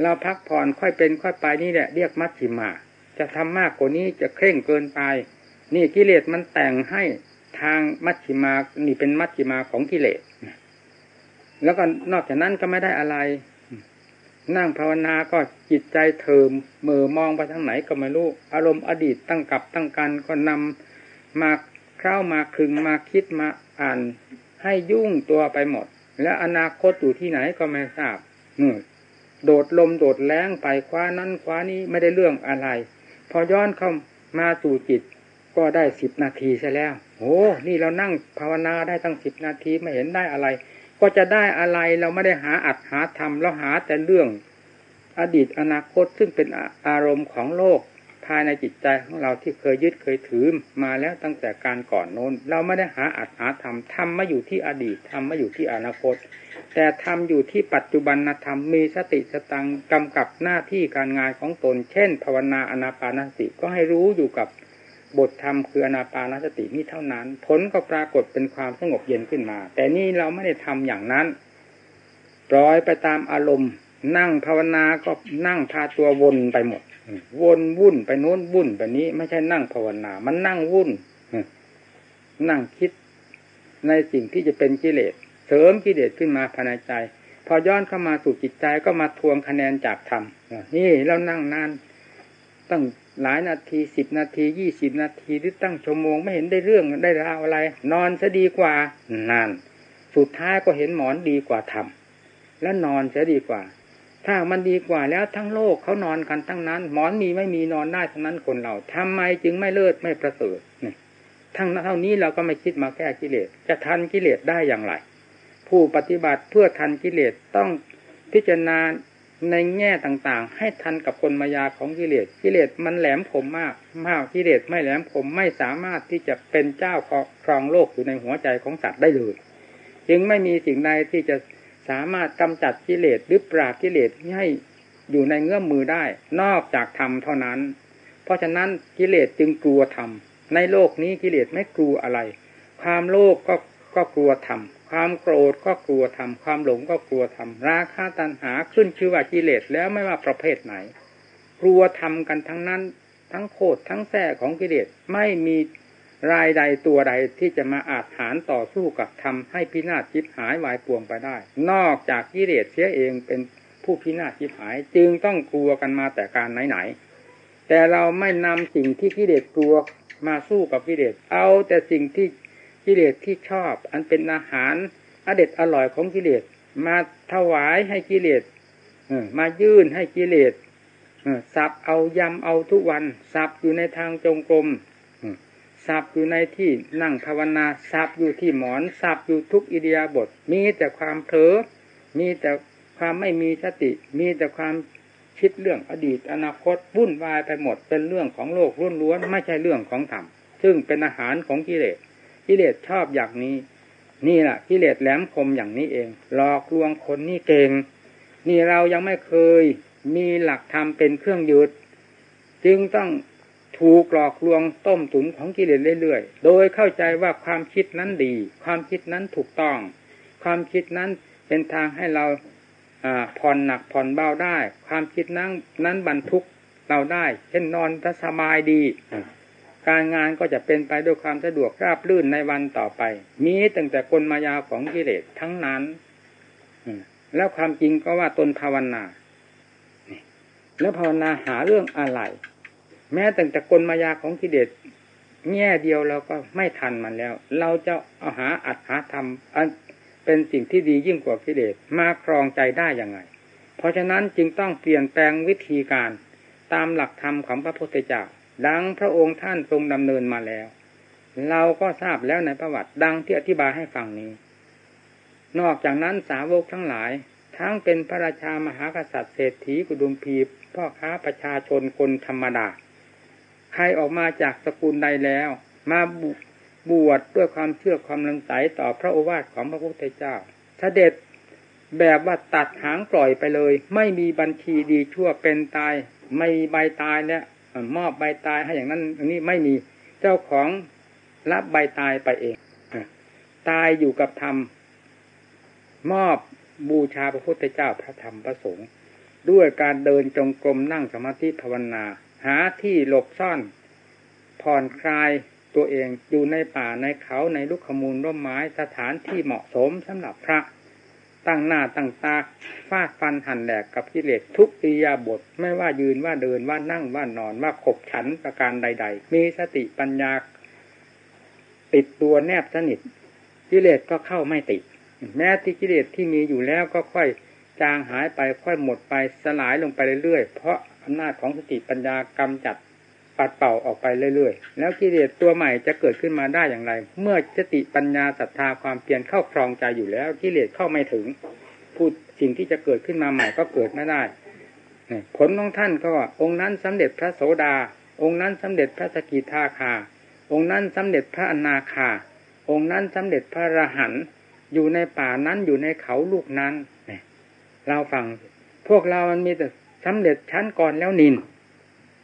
เราพักผ่อนค่อยเป็นค่อยไปนี่แหละเรียกมัชชิมา จะทำมากกว่านี้จะเคร่งเกินไป นี่กิเลสมันแต่งให้ทางมัชชิมา นี่เป็นมัชชิมาของกิเลสแล้วก็นอกจากนั้นก็ไม่ได้อะไร นั่งภาวนาก็จิตใจเถิมมือมองไปทางไหนก็ไม่รู้ อารมณ์อดีตตั้งกับตั้งกันก็นำมาเข้ามาคึงมาคิดมาอ่าน ให้ยุ่งตัวไปหมด และอนาคตอยู่ที่ไหนก็ไม่ทราบนู่นโดดลมโดดแรงไปคว้านั้นคว้านี้ไม่ได้เรื่องอะไร พอย้อนเข้ามาสู่จิตก็ได้สิบนาทีซะแล้วโอ้นี่เรานั่งภาวนาได้ตั้งสิบนาทีไม่เห็นได้อะไร ก็จะได้อะไรเราไม่ได้หาอัดหาทำเราหาแต่เรื่องอดีตอนาคตซึ่งเป็นอารมณ์ของโลก ภายในจิตใจของเราที่เคยยึดเคยถือมาแล้วตั้งแต่การก่อนโน้น เราไม่ได้หาอัดหาทำทำมาอยู่ที่อดีตทำมาอยู่ที่อนาคต แต่ทำอยู่ที่ปัจจุบันธรรมมีสติสตังกำกับหน้าที่การงานของตน เช่น ภาวนาอนาปานสติก็ให้รู้อยู่กับบทธรรมคืออนาปานสตินี้เท่านั้น ผลก็ปรากฏเป็นความสงบเย็นขึ้นมา แต่นี่เราไม่ได้ทำอย่างนั้นปล่อยไปตามอารมณ์ นั่งภาวนาก็นั่งพาตัววนไปหมด วนวุ่นไปโน้นวุ่นไปนี้ ไม่ใช่นั่งภาวนา มันนั่งวุ่นนั่งคิดในสิ่งที่จะเป็นกิเลสเสริมกิเลสขึ้นมาภายในใจ พอย้อนเข้ามาสู่จิตใจก็มาทวงคะแนนจากธรรมนี่เรานั่งนานตั้งหลายนาทีสิบนาทียี่สิบนาทีหรือตั้งชั่วโมงไม่เห็นได้เรื่องได้ราวอะไร นอนซะดีกว่านาน สุดท้ายก็เห็นหมอนดีกว่าทำและนอนซะดีกว่า ถ้ามันดีกว่าแล้วทั้งโลกเขานอนกันทั้งนั้น หมอนมีไม่มีนอนได้ทั้งนั้นคนเราทำไมจึงไม่เลิศไม่ประเสริฐนี่ทั้งเท่านี้เราก็ไม่คิดมาแก้กิเลส จะทันกิเลสได้อย่างไร ผู้ปฏิบัติเพื่อทันกิเลสต้องพิจารณาในแง่ต่างๆ ให้ทันกับคนมายาของกิเลสกิเลสมันแหลมคมมากมากกิเลสไม่แหลมคมไม่สามารถที่จะเป็นเจ้าครองโลกอยู่ในหัวใจของสัตว์ได้เลยจึงไม่มีสิ่งใดที่จะ สามารถกำจัดกิเลสหรือปราบกิเลสให้อยู่ในเงื้อมมือได้ นอกจากธรรมเท่านั้น เพราะฉะนั้นกิเลสจึงกลัวธรรมในโลกนี้กิเลสไม่กลัวอะไร ความโลภกก็ก็กลัวธรรมความโกรธก็กลัวธรรมความหลงก็กลัวธรรมราคะตัณหาขึ้นชื่อว่ากิเลสแล้วไม่ว่าประเภทไหน กลัวธรรมกันทั้งนั้น ทั้งโคตรทั้งแท้ของกิเลสไม่มี รายใดตัวใดที่จะมาอาจฐานต่อสู้กับทำให้พินาศจิบหายวายปวงไปได้ นอกจากกิเลสเสียเองเป็นผู้พินาศจิบหาย จึงต้องกลัวกันมาแต่การไหนๆแต่เราไม่นำสิ่งที่กิเลสกลัวมาสู้กับกิเลสเอาแต่สิ่งที่กิเลสที่ชอบ อันเป็นอาหารอเด็ดอร่อยของกิเลสมาถวายให้กิเลสมายื่นให้กิเลสสับเอายำเอาทุกวัน สับอยู่ในทางจงกรม สับอยู่ในที่นั่งภาวนาสับอยู่ที่หมอนสับอยู่ทุกอิเดียบท มีแต่ความเผลอมีแต่ความไม่มีสติ มีแต่ความคิดเรื่องอดีตอนาคตวุ่นวายไปหมดเป็นเรื่องของโลกล้วนๆไม่ใช่เรื่องของธรรมซึ่งเป็นอาหารของกิเลสกิเลสชอบอย่างนี้ นี่แหละกิเลสแหลมคมอย่างนี้เอง หลอกลวงคนนี่เก่ง นี่เรายังไม่เคยมีหลักธรรมเป็นเครื่องยึดจึงต้อง ถูกหลอกลวงต้มตุ๋นของกิเลสเรื่อยๆ โดยเข้าใจว่าความคิดนั้นดี ความคิดนั้นถูกต้อง ความคิดนั้นเป็นทางให้เราผ่อนหนักผ่อนเบาได้ ความคิดนั้นนั้นบรรทุกเราได้ เช่นนอนถ้าสบายดี การงานก็จะเป็นไปด้วยความสะดวกราบรื่นในวันต่อไป มีตั้งแต่กลมายาของกิเลสทั้งนั้นแล้วความจริงก็ว่าตนภาวนาแล้วภาวนาหาเรื่องอะไร แม้แต่แต่กลมายาของกิเลสแง่เดียวเราก็ไม่ทันมันแล้ว เราจะเอาหาอัดหาทำอันเป็นสิ่งที่ดียิ่งกว่ากิเลสมาครองใจได้ยังไง เพราะฉะนั้นจึงต้องเปลี่ยนแปลงวิธีการตามหลักธรรมของพระพุทธเจ้าดังพระองค์ท่านทรงดำเนินมาแล้ว เราก็ทราบแล้วในประวัติดังที่อธิบายให้ฟังนี้ นอกจากนั้นสาวกทั้งหลาย ทั้งเป็นพระราชามหากษัตริย์เศรษฐีกุดุมพีพ่อค้าประชาชนคนธรรมดา ใครออกมาจากสกุลใดแล้ว มาบวชดด้วยความเชื่อความลำใสต่อพระโอวาทของพระพุทธเจ้าเสด็จแบบว่าตัดหางปล่อยไปเลย ไม่มีบัญชีดีชั่วเป็นตาย ไม่ใบตายเนี่ยมอบใบตายให้อย่างนั้นอันนี้ไม่มีเจ้าของรับใบตายไปเองตายอยู่กับธรรมมอบบูชาพระพุทธเจ้าพระธรรมพระสงฆ์ด้วยการเดินจงกรมนั่งสมาธิภาวนา หาที่หลบซ่อน ผ่อนคลายตัวเองอยู่ในป่าในเขาในลุกขมูลร่มไม้สถานที่เหมาะสมสำหรับพระ ตั้งหน้าตั้งตาฟาดฟันหันแหลกกับกิเลสทุกอิยาบทไม่ว่ายืนว่าเดินว่านั่งว่านอนว่าขบฉันประการใด ๆ มีสติปัญญา ติดตัวแนบสนิทกิเลสก็เข้าไม่ติด แม้ที่กิเลสที่มีอยู่แล้วก็ค่อยจางหายไปค่อยหมดไปสลายลงไปเรื่อยๆเพราะ อำนาจของสติปัญญากำจัดปัดเป่าออกไปเรื่อยๆ แล้วกิเลสตัวใหม่จะเกิดขึ้นมาได้อย่างไร เมื่อสติปัญญาศรัทธาความเปลี่ยนเข้าครองใจอยู่แล้วกิเลสเข้าไม่ถึงพูดสิ่งที่จะเกิดขึ้นมาใหม่ก็เกิดไม่ได้ผลของท่านก็ว่าองค์นั้นสำเร็จพระโสดา องค์นั้นสำเร็จพระสกิทาคา องค์นั้นสำเร็จพระอนาคา องค์นั้นสำเร็จพระรหันอยู่ในป่านั้นอยู่ในเขาลูกนั้นเราฟังพวกเรามันมีแต่ สำเร็จชั้นก่อนแล้วนิน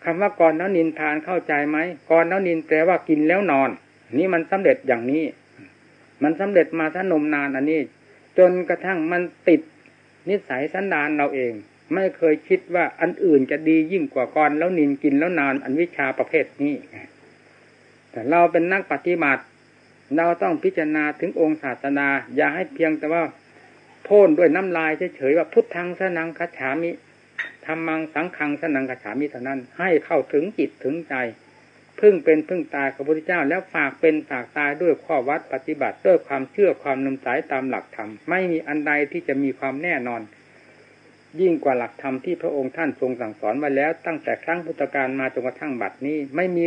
คำว่าก่อนแล้วนินทานเข้าใจไหมก่อนแล้วนินแปลว่ากินแล้วนอน นี่มันสำเร็จอย่างนี้ มันสำเร็จมาถ้านมนานอันนี้ จนกระทั่งมันติดนิสัยสันดานเราเอง ไม่เคยคิดว่าอันอื่นจะดียิ่งกว่าก่อนแล้วนินกินแล้วนาน อันวิชาประเภทนี้แต่เราเป็นนักปฏิบัติ เราต้องพิจารณาถึงองค์ศาสนา อย่าให้เพียงแต่ว่าพ่นด้วยน้ำลายเฉยๆว่าพุทธังสนังคัจฉามิ ธรรมังสังขังสนังกระฉามิเท่านั้น ให้เข้าถึงจิตถึงใจ พึ่งเป็นพึ่งตายกับพระพุทธเจ้า แล้วฝากเป็นฝากตายด้วยข้อวัดปฏิบัติด้วยความเชื่อความนำสายตามหลักธรรม ไม่มีอันใดที่จะมีความแน่นอน ยิ่งกว่าหลักธรรมที่พระองค์ท่านทรงสั่งสอนไว้แล้ว ตั้งแต่ครั้งพุทธกาลมาจนกระทั่งบัดนี้ไม่มี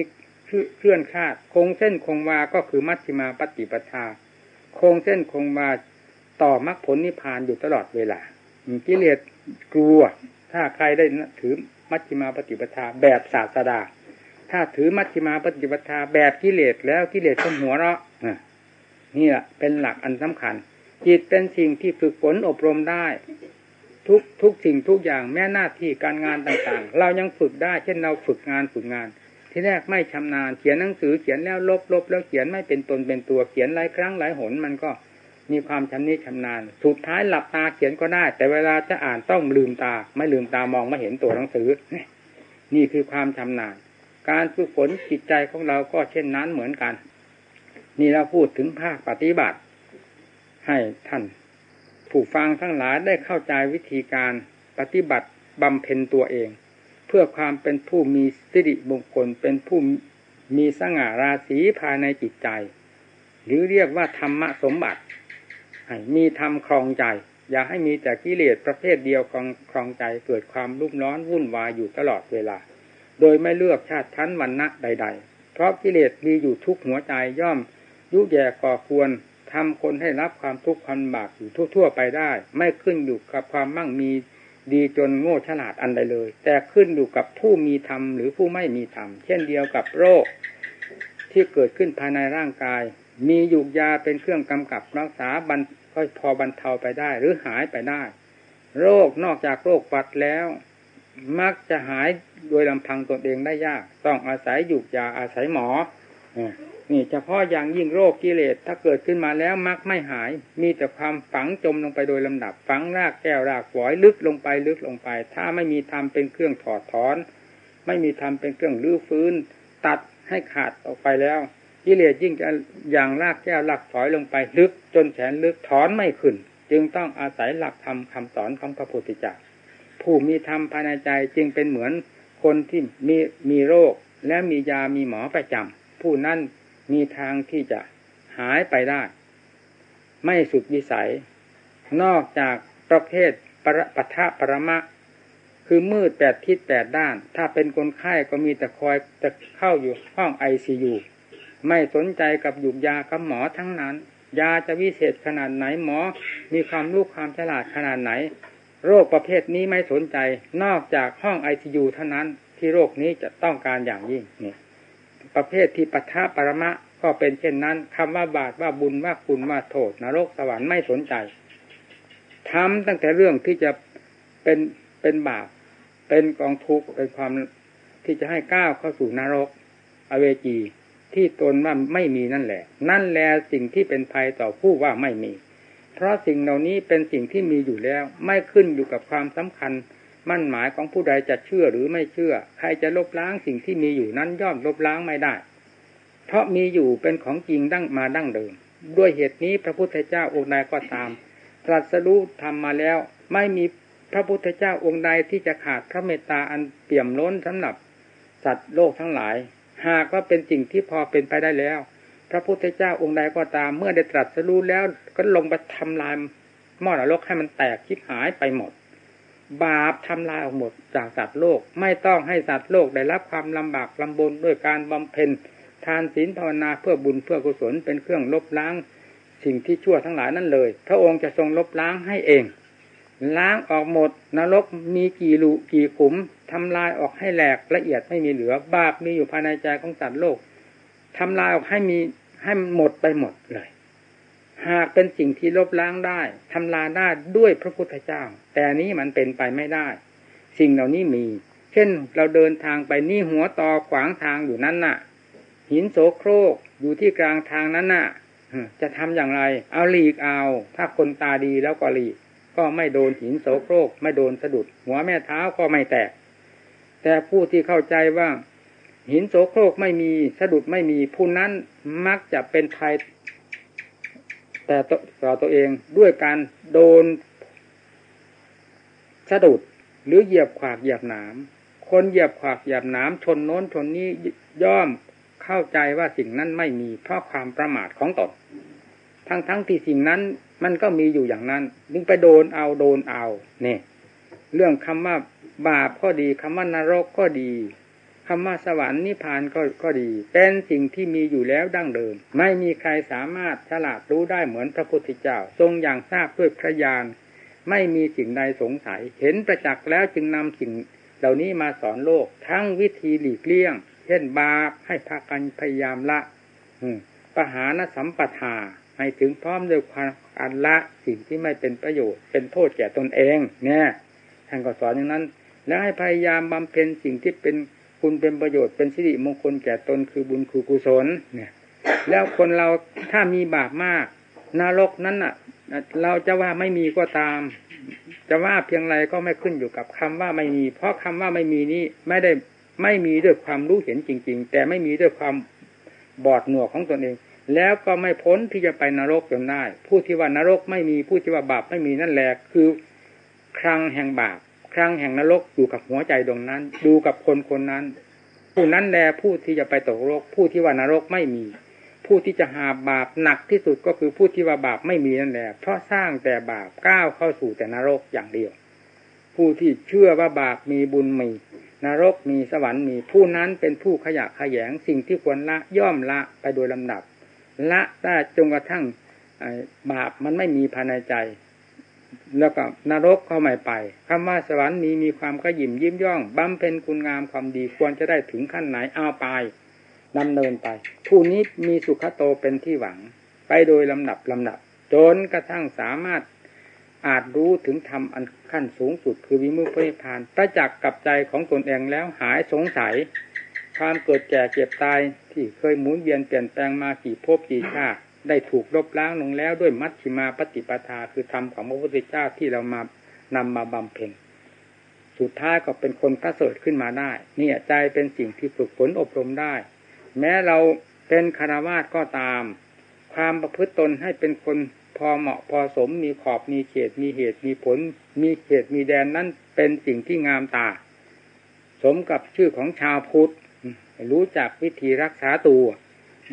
เคลื่อนคาดคงเส้นคงวาก็คือมัชฌิมาปฏิปทาคงเส้นคงวาต่อมรรคผลนิพพานอยู่ตลอดเวลากิเลสกลัว ถ้าใครได้ถือมัชฌิมาปฏิปทาแบบศาสดา ถ้าถือมัชฌิมาปฏิปทาแบบกิเลสแล้วกิเลสก็หัวเราะนี่แหละเป็นหลักอันสำคัญ จิตเป็นสิ่งที่ฝึกฝนอบรมได้ ทุกทุกสิ่งทุกอย่างแม้หน้าที่การงานต่างๆ เรายังฝึกได้ เช่นเราฝึกงานฝึกงาน ที่แรกไม่ชำนาญเขียนหนังสือเขียนแล้วลบลบแล้วเขียนไม่เป็นตนเป็นตัวเขียนหลายครั้งหลายหนมันก็ มีความชำนิชำนาญ สุดท้ายหลับตาเขียนก็ได้ แต่เวลาจะอ่านต้องลืมตา ไม่ลืมตามองไม่เห็นตัวหนังสือ นี่คือความชำนาญ การฝึกฝนจิตใจของเราก็เช่นนั้นเหมือนกัน นี่เราพูดถึงภาคปฏิบัติ ให้ท่าน ผู้ฟังทั้งหลายได้เข้าใจวิธีการปฏิบัติบำเพ็ญตัวเอง เพื่อความเป็นผู้มีสิริมงคลเป็นผู้มีสง่าราศีภายในจิตใจ หรือเรียกว่าธรรมสมบัติ ให้มีธรรมครองใจ อย่าให้มีแต่กิเลสประเภทเดียวครองครองใจเกิดความรุ่มร้อนวุ่นวายอยู่ตลอดเวลา โดยไม่เลือกชาติชั้นวรรณะใด ๆ เพราะกิเลสมีอยู่ทุกหัวใจย่อม ยุแย่ก่อควรทำคนให้รับความทุกข์ความบากอยู่ทั่ว ๆ ไปได้ ไม่ขึ้นอยู่กับความมั่งมีดีจนโง่ฉลาดอันใดเลย แต่ขึ้นอยู่กับผู้มีธรรมหรือผู้ไม่มีธรรมเช่นเดียวกับโรค ที่เกิดขึ้นภายในร่างกาย มียุกยาเป็นเครื่องกำกับรักษาบรร ก็พอบรรเทาไปได้ หรือหายไปได้ โรคนอกจากโรคปัดแล้ว มักจะหายโดยลำพังตนเองได้ยาก ต้องอาศัยหยุกยาอาศัยหมอนี่เฉพาะอย่างยิ่งโรคกิเลสถ้าเกิดขึ้นมาแล้วมักไม่หาย มีแต่ความฝังจมลงไปโดยลำดับ ฝังรากแก้วรากฝอยลึกลงไปลึกลงไป ถ้าไม่มีทำเป็นเครื่องถอดถอน ไม่มีทำเป็นเครื่องลื้อฟื้น ตัดให้ขาดออกไปแล้ว กิเลสยิ่งจะอย่างลากแก้วหลักถอยลงไปลึกจนแขนลึกถอนไม่ขึ้น จึงต้องอาศัยหลักธรรมคาสอนของพระพุทธเจ้าผู้มีธรรมภายในใจจึงเป็นเหมือนคนที่มีมีโรค และมียามีหมอประจำผู้นั้นมีทางที่จะหายไปได้ ไม่สุดวิสัย นอกจากประเภทปรปะทะปรมะ คือมืดแปดทิศแปดด้าน ถ้าเป็นคนไข้ก็มีแต่คอยจะเข้าอยู่ห้องไอซียู ไม่สนใจกับหยุกยากับหมอทั้งนั้น ยาจะวิเศษขนาดไหนหมอ มีความรู้ความฉลาดขนาดไหน โรคประเภทนี้ไม่สนใจ นอกจากห้องไอซียูเท่านั้นที่โรคนี้จะต้องการอย่างยิ่งนี่ประเภทที่ปะทะปรมะก็เป็นเช่นนั้นคำว่าบาปว่าบุญว่าคุณว่าโทษนรกสวรรค์ไม่สนใจทำตั้งแต่เรื่องที่จะเป็นเป็นบาปเป็นกองทุกข์เป็นความที่จะให้ก้าวเข้าสู่นรก อเวจี ที่ตนว่าไม่มีนั่นแหละ นั่นแหละสิ่งที่เป็นภัยต่อผู้ว่าไม่มี เพราะสิ่งเหล่านี้เป็นสิ่งที่มีอยู่แล้ว ไม่ขึ้นอยู่กับความสำคัญ มั่นหมายของผู้ใดจะเชื่อหรือไม่เชื่อ ใครจะลบล้างสิ่งที่มีอยู่นั้นย่อมลบล้างไม่ได้ เพราะมีอยู่เป็นของจริงดั้งมาดั้งเดิม ด้วยเหตุนี้พระพุทธเจ้าองค์ใดก็ตาม ตรัสรู้ทำมาแล้ว ไม่มีพระพุทธเจ้าองค์ใดที่จะขาดพระเมตตาอันเปี่ยมล้นสำหรับสัตว์โลกทั้งหลาย หากว่าเป็นสิ่งที่พอเป็นไปได้แล้ว พระพุทธเจ้าองค์ใดก็ตาม เมื่อได้ตรัสรู้แล้วก็ลงไปทำลายหม้อนรกให้มันแตกคิดหายไปหมด บาปทำลายออกหมดจากสัตว์โลก ไม่ต้องให้สัตว์โลกได้รับความลำบากลำบนด้วยการบำเพ็ญทานศีลภาวนาเพื่อบุญเพื่อกุศลเป็นเครื่องลบล้าง สิ่งที่ชั่วทั้งหลายนั่นเลย พระองค์จะทรงลบล้างให้เอง ล้างออกหมดนรกมีกี่ลูกี่ขุม ทำลายออกให้แหลกละเอียดไม่มีเหลือ บาปมีอยู่ภายในใจของสัตว์โลกทำลายออกให้มีให้หมดไปหมดเลย หากเป็นสิ่งที่ลบล้างได้ทำลายได้ด้วยพระพุทธเจ้า แต่นี้มันเป็นไปไม่ได้ สิ่งเหล่านี้มี เช่นเราเดินทางไปนี่หัวตอขวางทางอยู่นั้นน่ะ หินโสโครกอยู่ที่กลางทางนั้นน่ะจะทำอย่างไร เอาหลีกเอา ถ้าคนตาดีแล้วก็หลีก ก็ไม่โดนหินโสโครก ไม่โดนสะดุด หัวแม่เท้าก็ไม่แตก แต่ผู้ที่เข้าใจว่าหินโสโครกไม่มีสะดุดไม่มีผู้นั้นมักจะเป็นภัยแต่ต่อตัวเองด้วยการโดนสะดุดหรือเหยียบขวากเหยียบหนามคนเหยียบขวากเหยียบหนามชนโน้นชนนี้ย่อมเข้าใจว่าสิ่งนั้นไม่มีเพราะความประมาทของตนทั้งทั้งที่สิ่งนั้นมันก็มีอยู่อย่างนั้นนึงไปโดนเอาโดนเอาเนี่ยเรื่องคำว่า บาปก็ดีคำว่านรกก็ดีคำว่าสวรรค์นิพพานก็ก็ดี เป็นสิ่งที่มีอยู่แล้วดั้งเดิม ไม่มีใครสามารถฉลาดรู้ได้เหมือนพระพุทธเจ้า ทรงอย่างทราบด้วยพระญาณไม่มีสิ่งใดสงสัย เห็นประจักษ์แล้วจึงนำสิ่ง เหล่านี้มาสอนโลกทั้งวิธีหลีกเลี่ยง เช่นบาปให้พากันพยายามละปหานสัมปทาให้ถึงพร้อมด้วยความอันละสิ่งที่ไม่เป็นประโยชน์ เป็นโทษแก่ตนเอง เนี่ยท่านก็สอนอย่างนั้น แล้วให้พยายามบำเพ็ญสิ่งที่เป็นคุณเป็นประโยชน์เป็นสิริมงคลแก่ตนคือบุญคือกุศลเนี่ย แล้วคนเราถ้ามีบาปมากนรกนั้นอะ เราจะว่าไม่มีก็ตาม จะว่าเพียงไรก็ไม่ขึ้นอยู่กับคำว่าไม่มี เพราะคำว่าไม่มีนี้ไม่ได้ไม่มีด้วยความรู้เห็นจริง ๆ แต่ไม่มีด้วยความบอดหนวกของตนเอง แล้วก็ไม่พ้นที่จะไปนรกจนได้ ผู้ที่ว่านรกไม่มีผู้ที่ว่าบาปไม่มีนั่นแหละคือครั้งแห่งบาป รั้งแห่งนรกอยู่กับหัวใจตรงนั้น ดูกับคนคนนั้น ผู้นั้นแลผู้ที่จะไปตกนรกผู้ที่ว่านรกไม่มี ผู้ที่จะหาบาปหนักที่สุดก็คือผู้ที่ว่าบาปไม่มีนั่นแหละเพราะสร้างแต่บาปก้าวเข้าสู่แต่นรกอย่างเดียว ผู้ที่เชื่อว่าบาปมีบุญมีนรกมีสวรรค์มีผู้นั้นเป็นผู้ขยะขยงสิ่งที่ควรละย่อมละไปโดยลำดับ ละได้จนกระทั่งบาปมันไม่มีภายในใจ แล้วก็นรกก็ไม่ไปคำว่าสวรรค์มีมีความกระยิมยิ้มย่องบำเพ็ญคุณงามความดีควรจะได้ถึงขั้นไหนเอาไปดำเนินไป ผู้นี้มีสุขโตเป็นที่หวัง ไปโดยลำดับลำดับ จนกระทั่งสามารถอาจรู้ถึงธรรมอันขั้นสูงสุดคือวิมุตติพานประจักษ์กับใจของตนเองแล้วหายสงสัย ความเกิดแก่เจ็บตายที่เคยหมุนเวียนเปลี่ยนแปลงมากี่ภพกี่ชาติ ได้ถูกลบล้างลงแล้วด้วยมัชฌิมาปฏิปทาคือธรรมของพระพุทธเจ้าที่เรามานำมาบำเพ็ญสุดท้ายก็เป็นคนประเสริฐขึ้นมาได้เนี่ยใจเป็นสิ่งที่ฝึกฝนอบรมได้ แม้เราเป็นคารวาสก็ตาม ความประพฤติตนให้เป็นคนพอเหมาะพอสมมีขอบมีเขตมีเหตุมีผล มีเขตมีแดนนั้นเป็นสิ่งที่งามตา สมกับชื่อของชาวพุทธ รู้จักวิธีรักษาตัว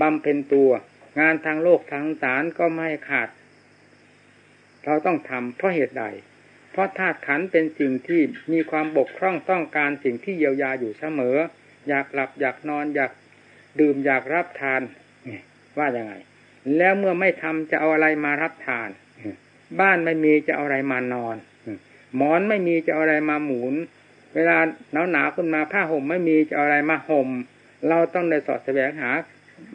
บำเพ็ญตัว งานทางโลกทางสารก็ไม่ขาด เราต้องทำเพราะเหตุใด เพราะธาตุขันเป็นสิ่งที่มีความบกพร่องต้องการสิ่งที่เยียวยาอยู่เสมอ อยากหลับอยากนอนอยากดื่มอยากรับทานว่าอย่างไง แล้วเมื่อไม่ทำจะเอาอะไรมารับทาน บ้านไม่มีจะเอาอะไรมานอนหมอนไม่มีจะเอาอะไรมาหมุน เวลาหนาวหนาวขึ้นมาผ้าห่มไม่มีจะเอาอะไรมาห่ม เราต้องได้สอดแสวงหา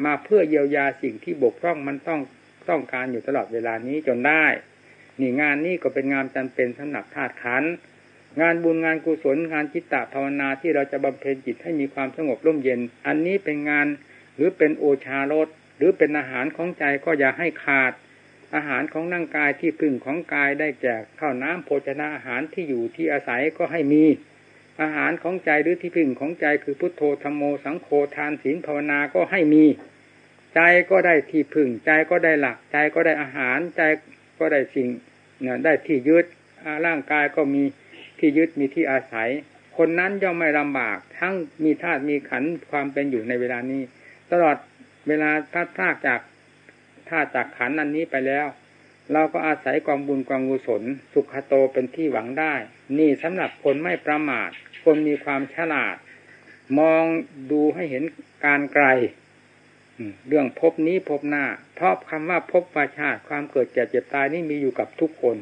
มาเพื่อเยียวยาสิ่งที่บกพร่องมันต้องต้องการอยู่ตลอดเวลานี้จนได้ นี่งานนี้ก็เป็นงานจำเป็นสำหรับธาตุขัน งานบุญงานกุศลงานจิตตภาวนาที่เราจะบำเพ็ญจิตให้มีความสงบร่มเย็น อันนี้เป็นงานหรือเป็นโอชารสหรือเป็นอาหารของใจก็อย่าให้ขาด อาหารของร่างกายที่พึ่งของกายได้แก่ข้าวน้ำโภชนาอาหารที่อยู่ที่อาศัยก็ให้มี อาหารของใจหรือที่พึ่งของใจคือพุทโธธรรมโมสังโฆทานศีลภาวนาก็ให้มี ใจก็ได้ที่พึ่ง ใจก็ได้หลัก ใจก็ได้อาหาร ใจก็ได้สิ่งเนี่ยได้ที่ยึดร่างกายก็มีที่ยึดมีที่อาศัย คนนั้นย่อมไม่ลำบาก ทั้งมีธาตุมีขันความเป็นอยู่ในเวลานี้ ตลอดเวลาพลาดพลากจากธาตุจากขันอันนี้ไปแล้ว เราก็อาศัยกองบุญกองกุศลสุขโตเป็นที่หวังได้ นี่สำหรับคนไม่ประมาท คนมีความฉลาด มองดูให้เห็นการไกลเรื่องพบนี้พบหน้า เพราะคำว่าพบประชาติความเกิดเจ็บเจ็บตายนี่มีอยู่กับทุกคน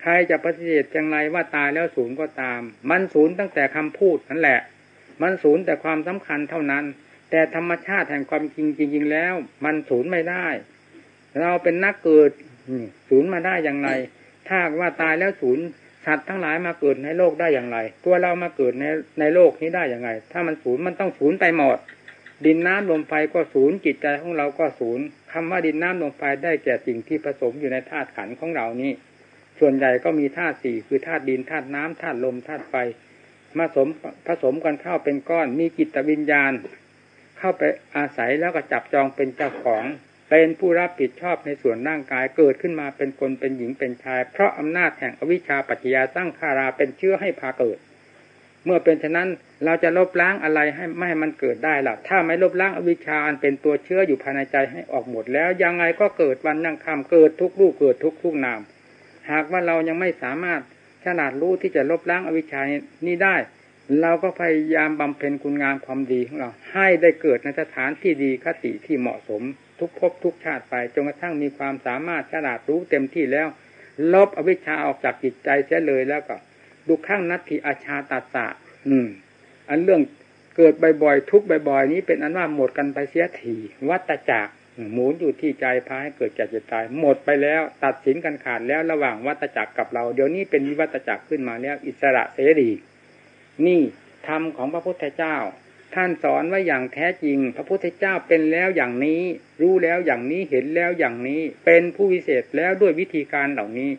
ใครจะปฏิเสธอย่างไรว่าตายแล้วศูนย์ก็ตาม มันศูนย์ตั้งแต่คำพูดนั่นแหละ มันศูนย์แต่ความสำคัญเท่านั้น แต่ธรรมชาติแห่งความจริงจริงแล้ว มันสูญไม่ได้ เราเป็นนักเกิดสูญมาได้อย่างไร ถ้าว่าตายแล้วสูญ สัตว์ทั้งหลายมาเกิดในโลกได้อย่างไร ตัวเรามาเกิดในในโลกนี้ได้อย่างไร ถ้ามันสูญมันต้องสูญไปหมด ดินน้ำลมไฟก็สูญจิตใจของเราก็สูญคำว่าดินน้ำลมไฟได้แก่สิ่งที่ผสมอยู่ในธาตุขันของเรานี้ ส่วนใหญ่ก็มีธาตุสี่คือธาตุดินธาตุน้ำธาตุลมธาตุไฟมาสมผสมกันเข้าเป็นก้อนมีจิตวิญญาณ เข้าไปอาศัยแล้วก็จับจองเป็นเจ้าของ เป็นผู้รับผิดชอบในส่วนร่างกายเกิดขึ้นมาเป็นคนเป็นหญิงเป็นชาย เพราะอำนาจแห่งอวิชชาปัจจยาสร้างคาราเป็นเชื้อให้พาเกิด เมื่อเป็นฉะนั้นเราจะลบล้างอะไรให้ไม่ให้มันเกิดได้ล่ะ ถ้าไม่ลบล้างอวิชชาอันเป็นตัวเชื้ออยู่ภายในใจให้ออกหมด แล้วยังไงก็เกิดวันนั่งคำเกิดทุกรูปเกิดทุกทุกนาม หากว่าเรายังไม่สามารถขนาดรู้ที่จะลบล้างอวิชชานี้ได้ เราก็พยายามบำเพ็ญคุณงามความดีของเรา ให้ได้เกิดในสถานที่ดีคติที่เหมาะสม ทุกภพทุกชาติไปจนกระทั่งมีความสามารถฉลาดรู้เต็มที่แล้ว ลบอวิชชาออกจากจิตใจเสียเลยแล้วก็ดูข้างนัตถิอาชาตัสะอืม อันเรื่องเกิดบ่อยๆทุกบ่อยๆ นี้เป็นอันว่าหมดกันไปเสียทีวัตจักรหมุนอยู่ที่ใจพาให้เกิดแก่เจ็บตายหมดไปแล้ว ตัดสินกันขาดแล้วระหว่างวัตจักรกับเรา เดี๋ยวนี้เป็นวิวัตจักรขึ้นมาแล้ว อิสระเสรี นี่ธรรมของพระพุทธเจ้า ท่านสอนไว้อย่างแท้จริง พระพุทธเจ้าเป็นแล้วอย่างนี้ รู้แล้วอย่างนี้เห็นแล้วอย่างนี้ เป็นผู้วิเศษแล้วด้วยวิธีการเหล่านี้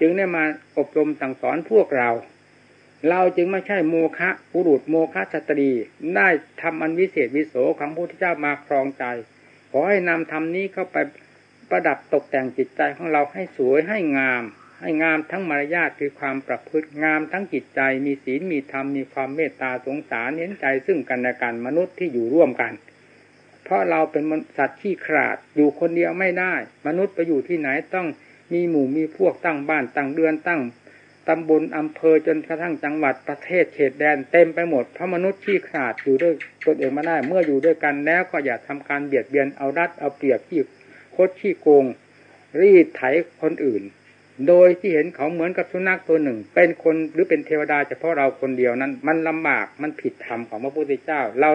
จึงได้มาอบรมสั่งสอนพวกเรา เราจึงไม่ใช่โมฆะปุรุษโมฆะสตรี ได้ทำอันวิเศษวิโสของพระพุทธเจ้ามาครองใจขอให้นำธรรมนี้เข้าไปประดับตกแต่งจิตใจของเราให้สวยให้งาม ให้งามทั้งมารยาทคือความประพฤติงามทั้งจิตใจ มีศีลมีธรรมมีความเมตตาสงสารเห็นใจซึ่งกันและกันมนุษย์ที่อยู่ร่วมกัน เพราะเราเป็นสัตว์ที่ขาดอยู่คนเดียวไม่ได้ มนุษย์ไปอยู่ที่ไหนต้องมีหมู่มีพวกตั้งบ้านตั้งเดือนตั้งตำบลอำเภอจนกระทั่งจังหวัดประเทศเขตแดนเต็มไปหมดเพราะมนุษย์ที่ขาดอยู่ด้วยตนเองมาได้ เมื่ออยู่ด้วยกันแล้วก็อย่าทำการเบียดเบียนเอารัดเอาเปรียบที่โคดที่โกง รีดไถคนอื่น โดยที่เห็นเขาเหมือนกับสุนัขตัวหนึ่ง เป็นคนหรือเป็นเทวดาเฉพาะเราคนเดียวนั้น มันลำบากมันผิดธรรมของพระพุทธเจ้า เรา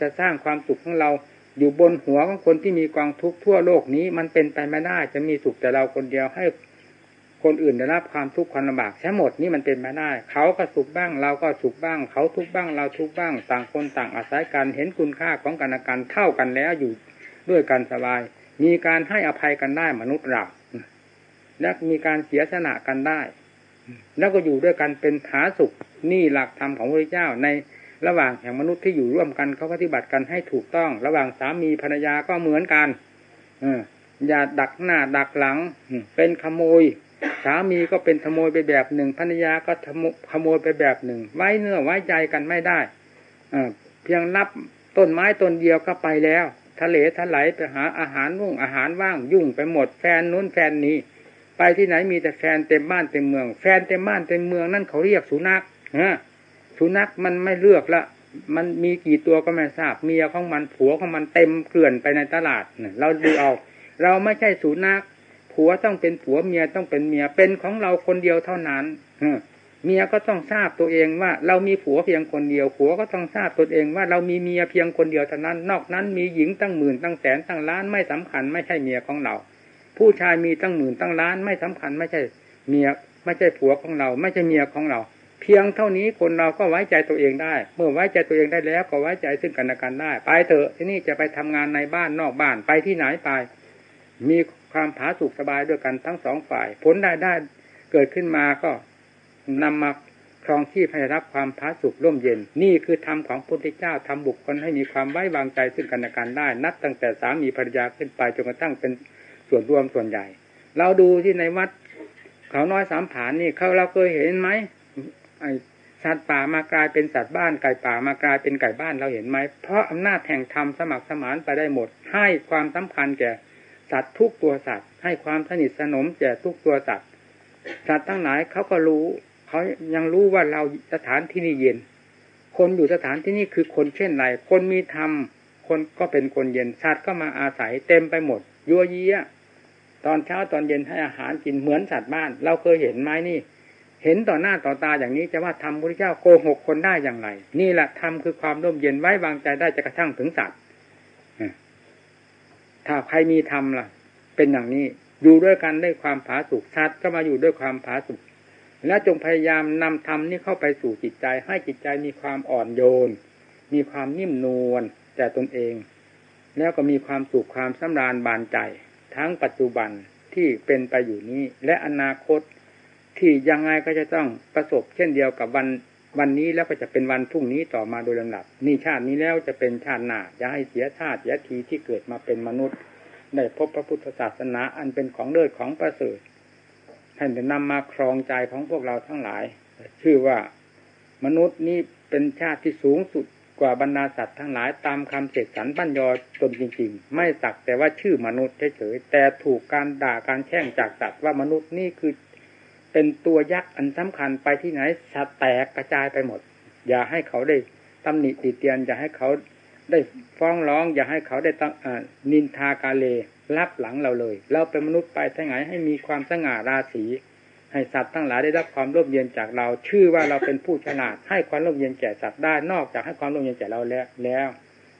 จะสร้างความสุขของเราอยู่บนหัวของคนที่มีกองทุกข์ทั่วโลกนี้มันเป็นไปไม่ได้จะมีสุขแต่เราคนเดียวให้คนอื่นได้รับความทุกข์ความลำบากทั้งหมดนี้มันเป็นไปได้ เขาก็สุขบ้าง เราก็สุขบ้าง เขาทุกข์บ้างเราทุกข์บ้าง ต่างคนต่างอาศัยกันเห็นคุณค่าของกันและกันเท่ากันแล้วอยู่ด้วยกันสบาย มีการให้อภัยกันได้มนุษย์เรา และมีการเสียสละกันได้ แล้วก็อยู่ด้วยกันเป็นผาสุขนี่หลักธรรมของพระเจ้าในระหว่างแห่งมนุษย์ที่อยู่ร่วมกันเขาปฏิบัติกันให้ถูกต้อง ระหว่างสามีภรรยาก็เหมือนกันอย่าดักหน้าดักหลังเป็นขโมย สามีก็เป็นขโมยไปแบบหนึ่งภรรยาก็ขโมยไปแบบหนึ่ง ไว้เนื้อไว้ใจกันไม่ได้เพียงนับต้นไม้ต้นเดียวก็ไปแล้ว ทะเลทะไหลไปหาอาหารวุ่งอาหารว่างยุ่งไปหมดแฟนนู้นแฟนนี้ ไปที่ไหนมีแต่แฟนเต็มบ้านเต็มเมือง แฟนเต็มบ้านเต็มเมืองนั่นเขาเรียกสุนัขฮะสุนัขมันไม่เลือกละมันมีกี่ตัวก็ไม่ทราบเมียของมันผัวของมันเต็มเกลื่อนไปในตลาดเราดูเอา เราไม่ใช่สุนัขผัวต้องเป็นผัวเมียต้องเป็นเมียเป็นของเราคนเดียวเท่านั้นเมียก็ต้องทราบตัวเองว่า เรามีผัวเพียงคนเดียวผัวก็ต้องทราบตัวเองว่าเรามีเมียเพียงคนเดียวเท่านั้น นอกนั้นมีหญิงตั้งหมื่นตั้งแสนตั้งล้านไม่สำคัญไม่ใช่เมียของเรา ผู้ชายมีตั้งหมื่นตั้งล้านไม่สำคัญไม่ใช่เมียไม่ใช่ผัวของเรา ไม่ใช่เมียของเรา เพียงเท่านี้คนเราก็ไว้ใจตัวเองได้ เมื่อไว้ใจตัวเองได้แล้ว ก็ไว้ใจซึ่งกันและกันได้ ไปเถอะที่นี่จะไปทำงานในบ้านนอกบ้านไปที่ไหนไป มีความผาสุกสบายด้วยกันทั้งสองฝ่าย ผลได้ได้เกิดขึ้นมาก็นำมาครองที่ให้รับความผาสุกร่มเย็น นี่คือธรรมของพระพุทธเจ้าทำบุคคลให้มีความไว้วางใจซึ่งกันและกันได้ นับตั้งแต่สามีภรรยาขึ้นไปจนกระทั่งเป็น ส่วนรวมส่วนใหญ่ เราดูที่ในวัด เขาน้อยสามผานนี่เขาเราเคยเห็นไหมไอสัตว์ป่ามากลายเป็นสัตว์บ้านไก่ป่ามากลายเป็นไก่บ้านเราเห็นไหมเพราะอำนาจแห่งธรรมสมัครสมานไปได้หมด ให้ความสำคัญแก่สัตว์ทุกตัวสัตว์ ให้ความสนิทสนมแก่ทุกตัวสัตว์ สัตว์ทั้งหลายเขาก็รู้เขายังรู้ว่าเราสถานที่นี่เย็น คนอยู่สถานที่นี่คือคนเช่นไรคนมีธรรม คนก็เป็นคนเย็นสัตว์ก็มาอาศัยเต็มไปหมด ยัวเยียตอนเช้าตอนเย็นให้อาหารกินเหมือนสัตว์บ้าน เราเคยเห็นไหมนี่ เห็นต่อหน้าต่อตาอย่างนี้จะว่าทำพระเจ้าโกหกคนได้อย่างไร นี่แหละทำคือความร่มเย็นไว้วางใจได้จะกระทั่งถึงสัตว์ถ้าใครมีธรรมล่ะ เป็นอย่างนี้อยู่ด้วยกันด้วยความผาสุกสัตว์ก็มาอยู่ด้วยความผาสุกและจงพยายามนำธรรมนี้เข้าไปสู่จิตใจ ให้จิตใจมีความอ่อนโยน มีความนิ่มนวล แต่ตนเอง แล้วก็มีความสุขความสำราญบานใจ ทั้งปัจจุบันที่เป็นไปอยู่นี้ และอนาคตที่ยังไงก็จะต้องประสบเช่นเดียวกับวันวันนี้แล้วก็จะเป็นวันพรุ่งนี้ต่อมาโดยลำดับ นี่ชาตินี้แล้วจะเป็นชาติหน้าอย่าให้เสียชาติเสียทีที่เกิดมาเป็นมนุษย์ ได้พบพระพุทธศาสนาอันเป็นของเลิศของประเสริฐท่านจะนำมาครองใจของพวกเราทั้งหลาย ชื่อว่ามนุษย์นี้เป็นชาติที่สูงสุด กว่าบรรดาสัตว์ทั้งหลายตามคำเสกสรรปัญญาตนจริง ๆ ไม่สักแต่ว่าชื่อมนุษย์เฉยๆแต่ถูกการด่าการแช่งจากสัตว์ว่ามนุษย์นี่คือ เป็นตัวยักษ์อันสำคัญไปที่ไหนสัตว์แตกกระจายไปหมด อย่าให้เขาได้ตำหนิติเตียน อย่าให้เขาได้ฟ้องร้อง อย่าให้เขาได้ตั้งนินทากาเลรับหลังเราเลย เราเป็นมนุษย์ไปทั้งไหนให้มีความสง่าราศี ให้สัตว์ทั้งหลายได้รับความร่มเย็นจากเรา ชื่อว่าเราเป็นผู้ฉลาด ให้ความร่มเย็นแก่สัตว์ได้นอกจากให้ความร่มเย็นแก่เราแล้วแล้ว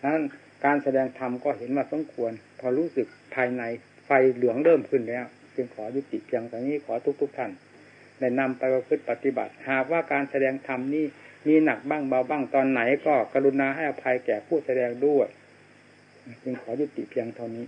นั้นการแสดงธรรมก็เห็นว่าสมควร พอรู้สึกภายในไฟเหลืองเริ่มขึ้นแล้วจึงขอยุติเพียงตรงนี้ขอทุกทุกท่านได้นำไปประพฤติปฏิบัติ หากว่าการแสดงธรรมนี้มีหนักบ้างเบาบ้างตอนไหนก็กรุณาให้อภัยแก่ผู้แสดงด้วยจึงขอยุติเพียงเท่านี้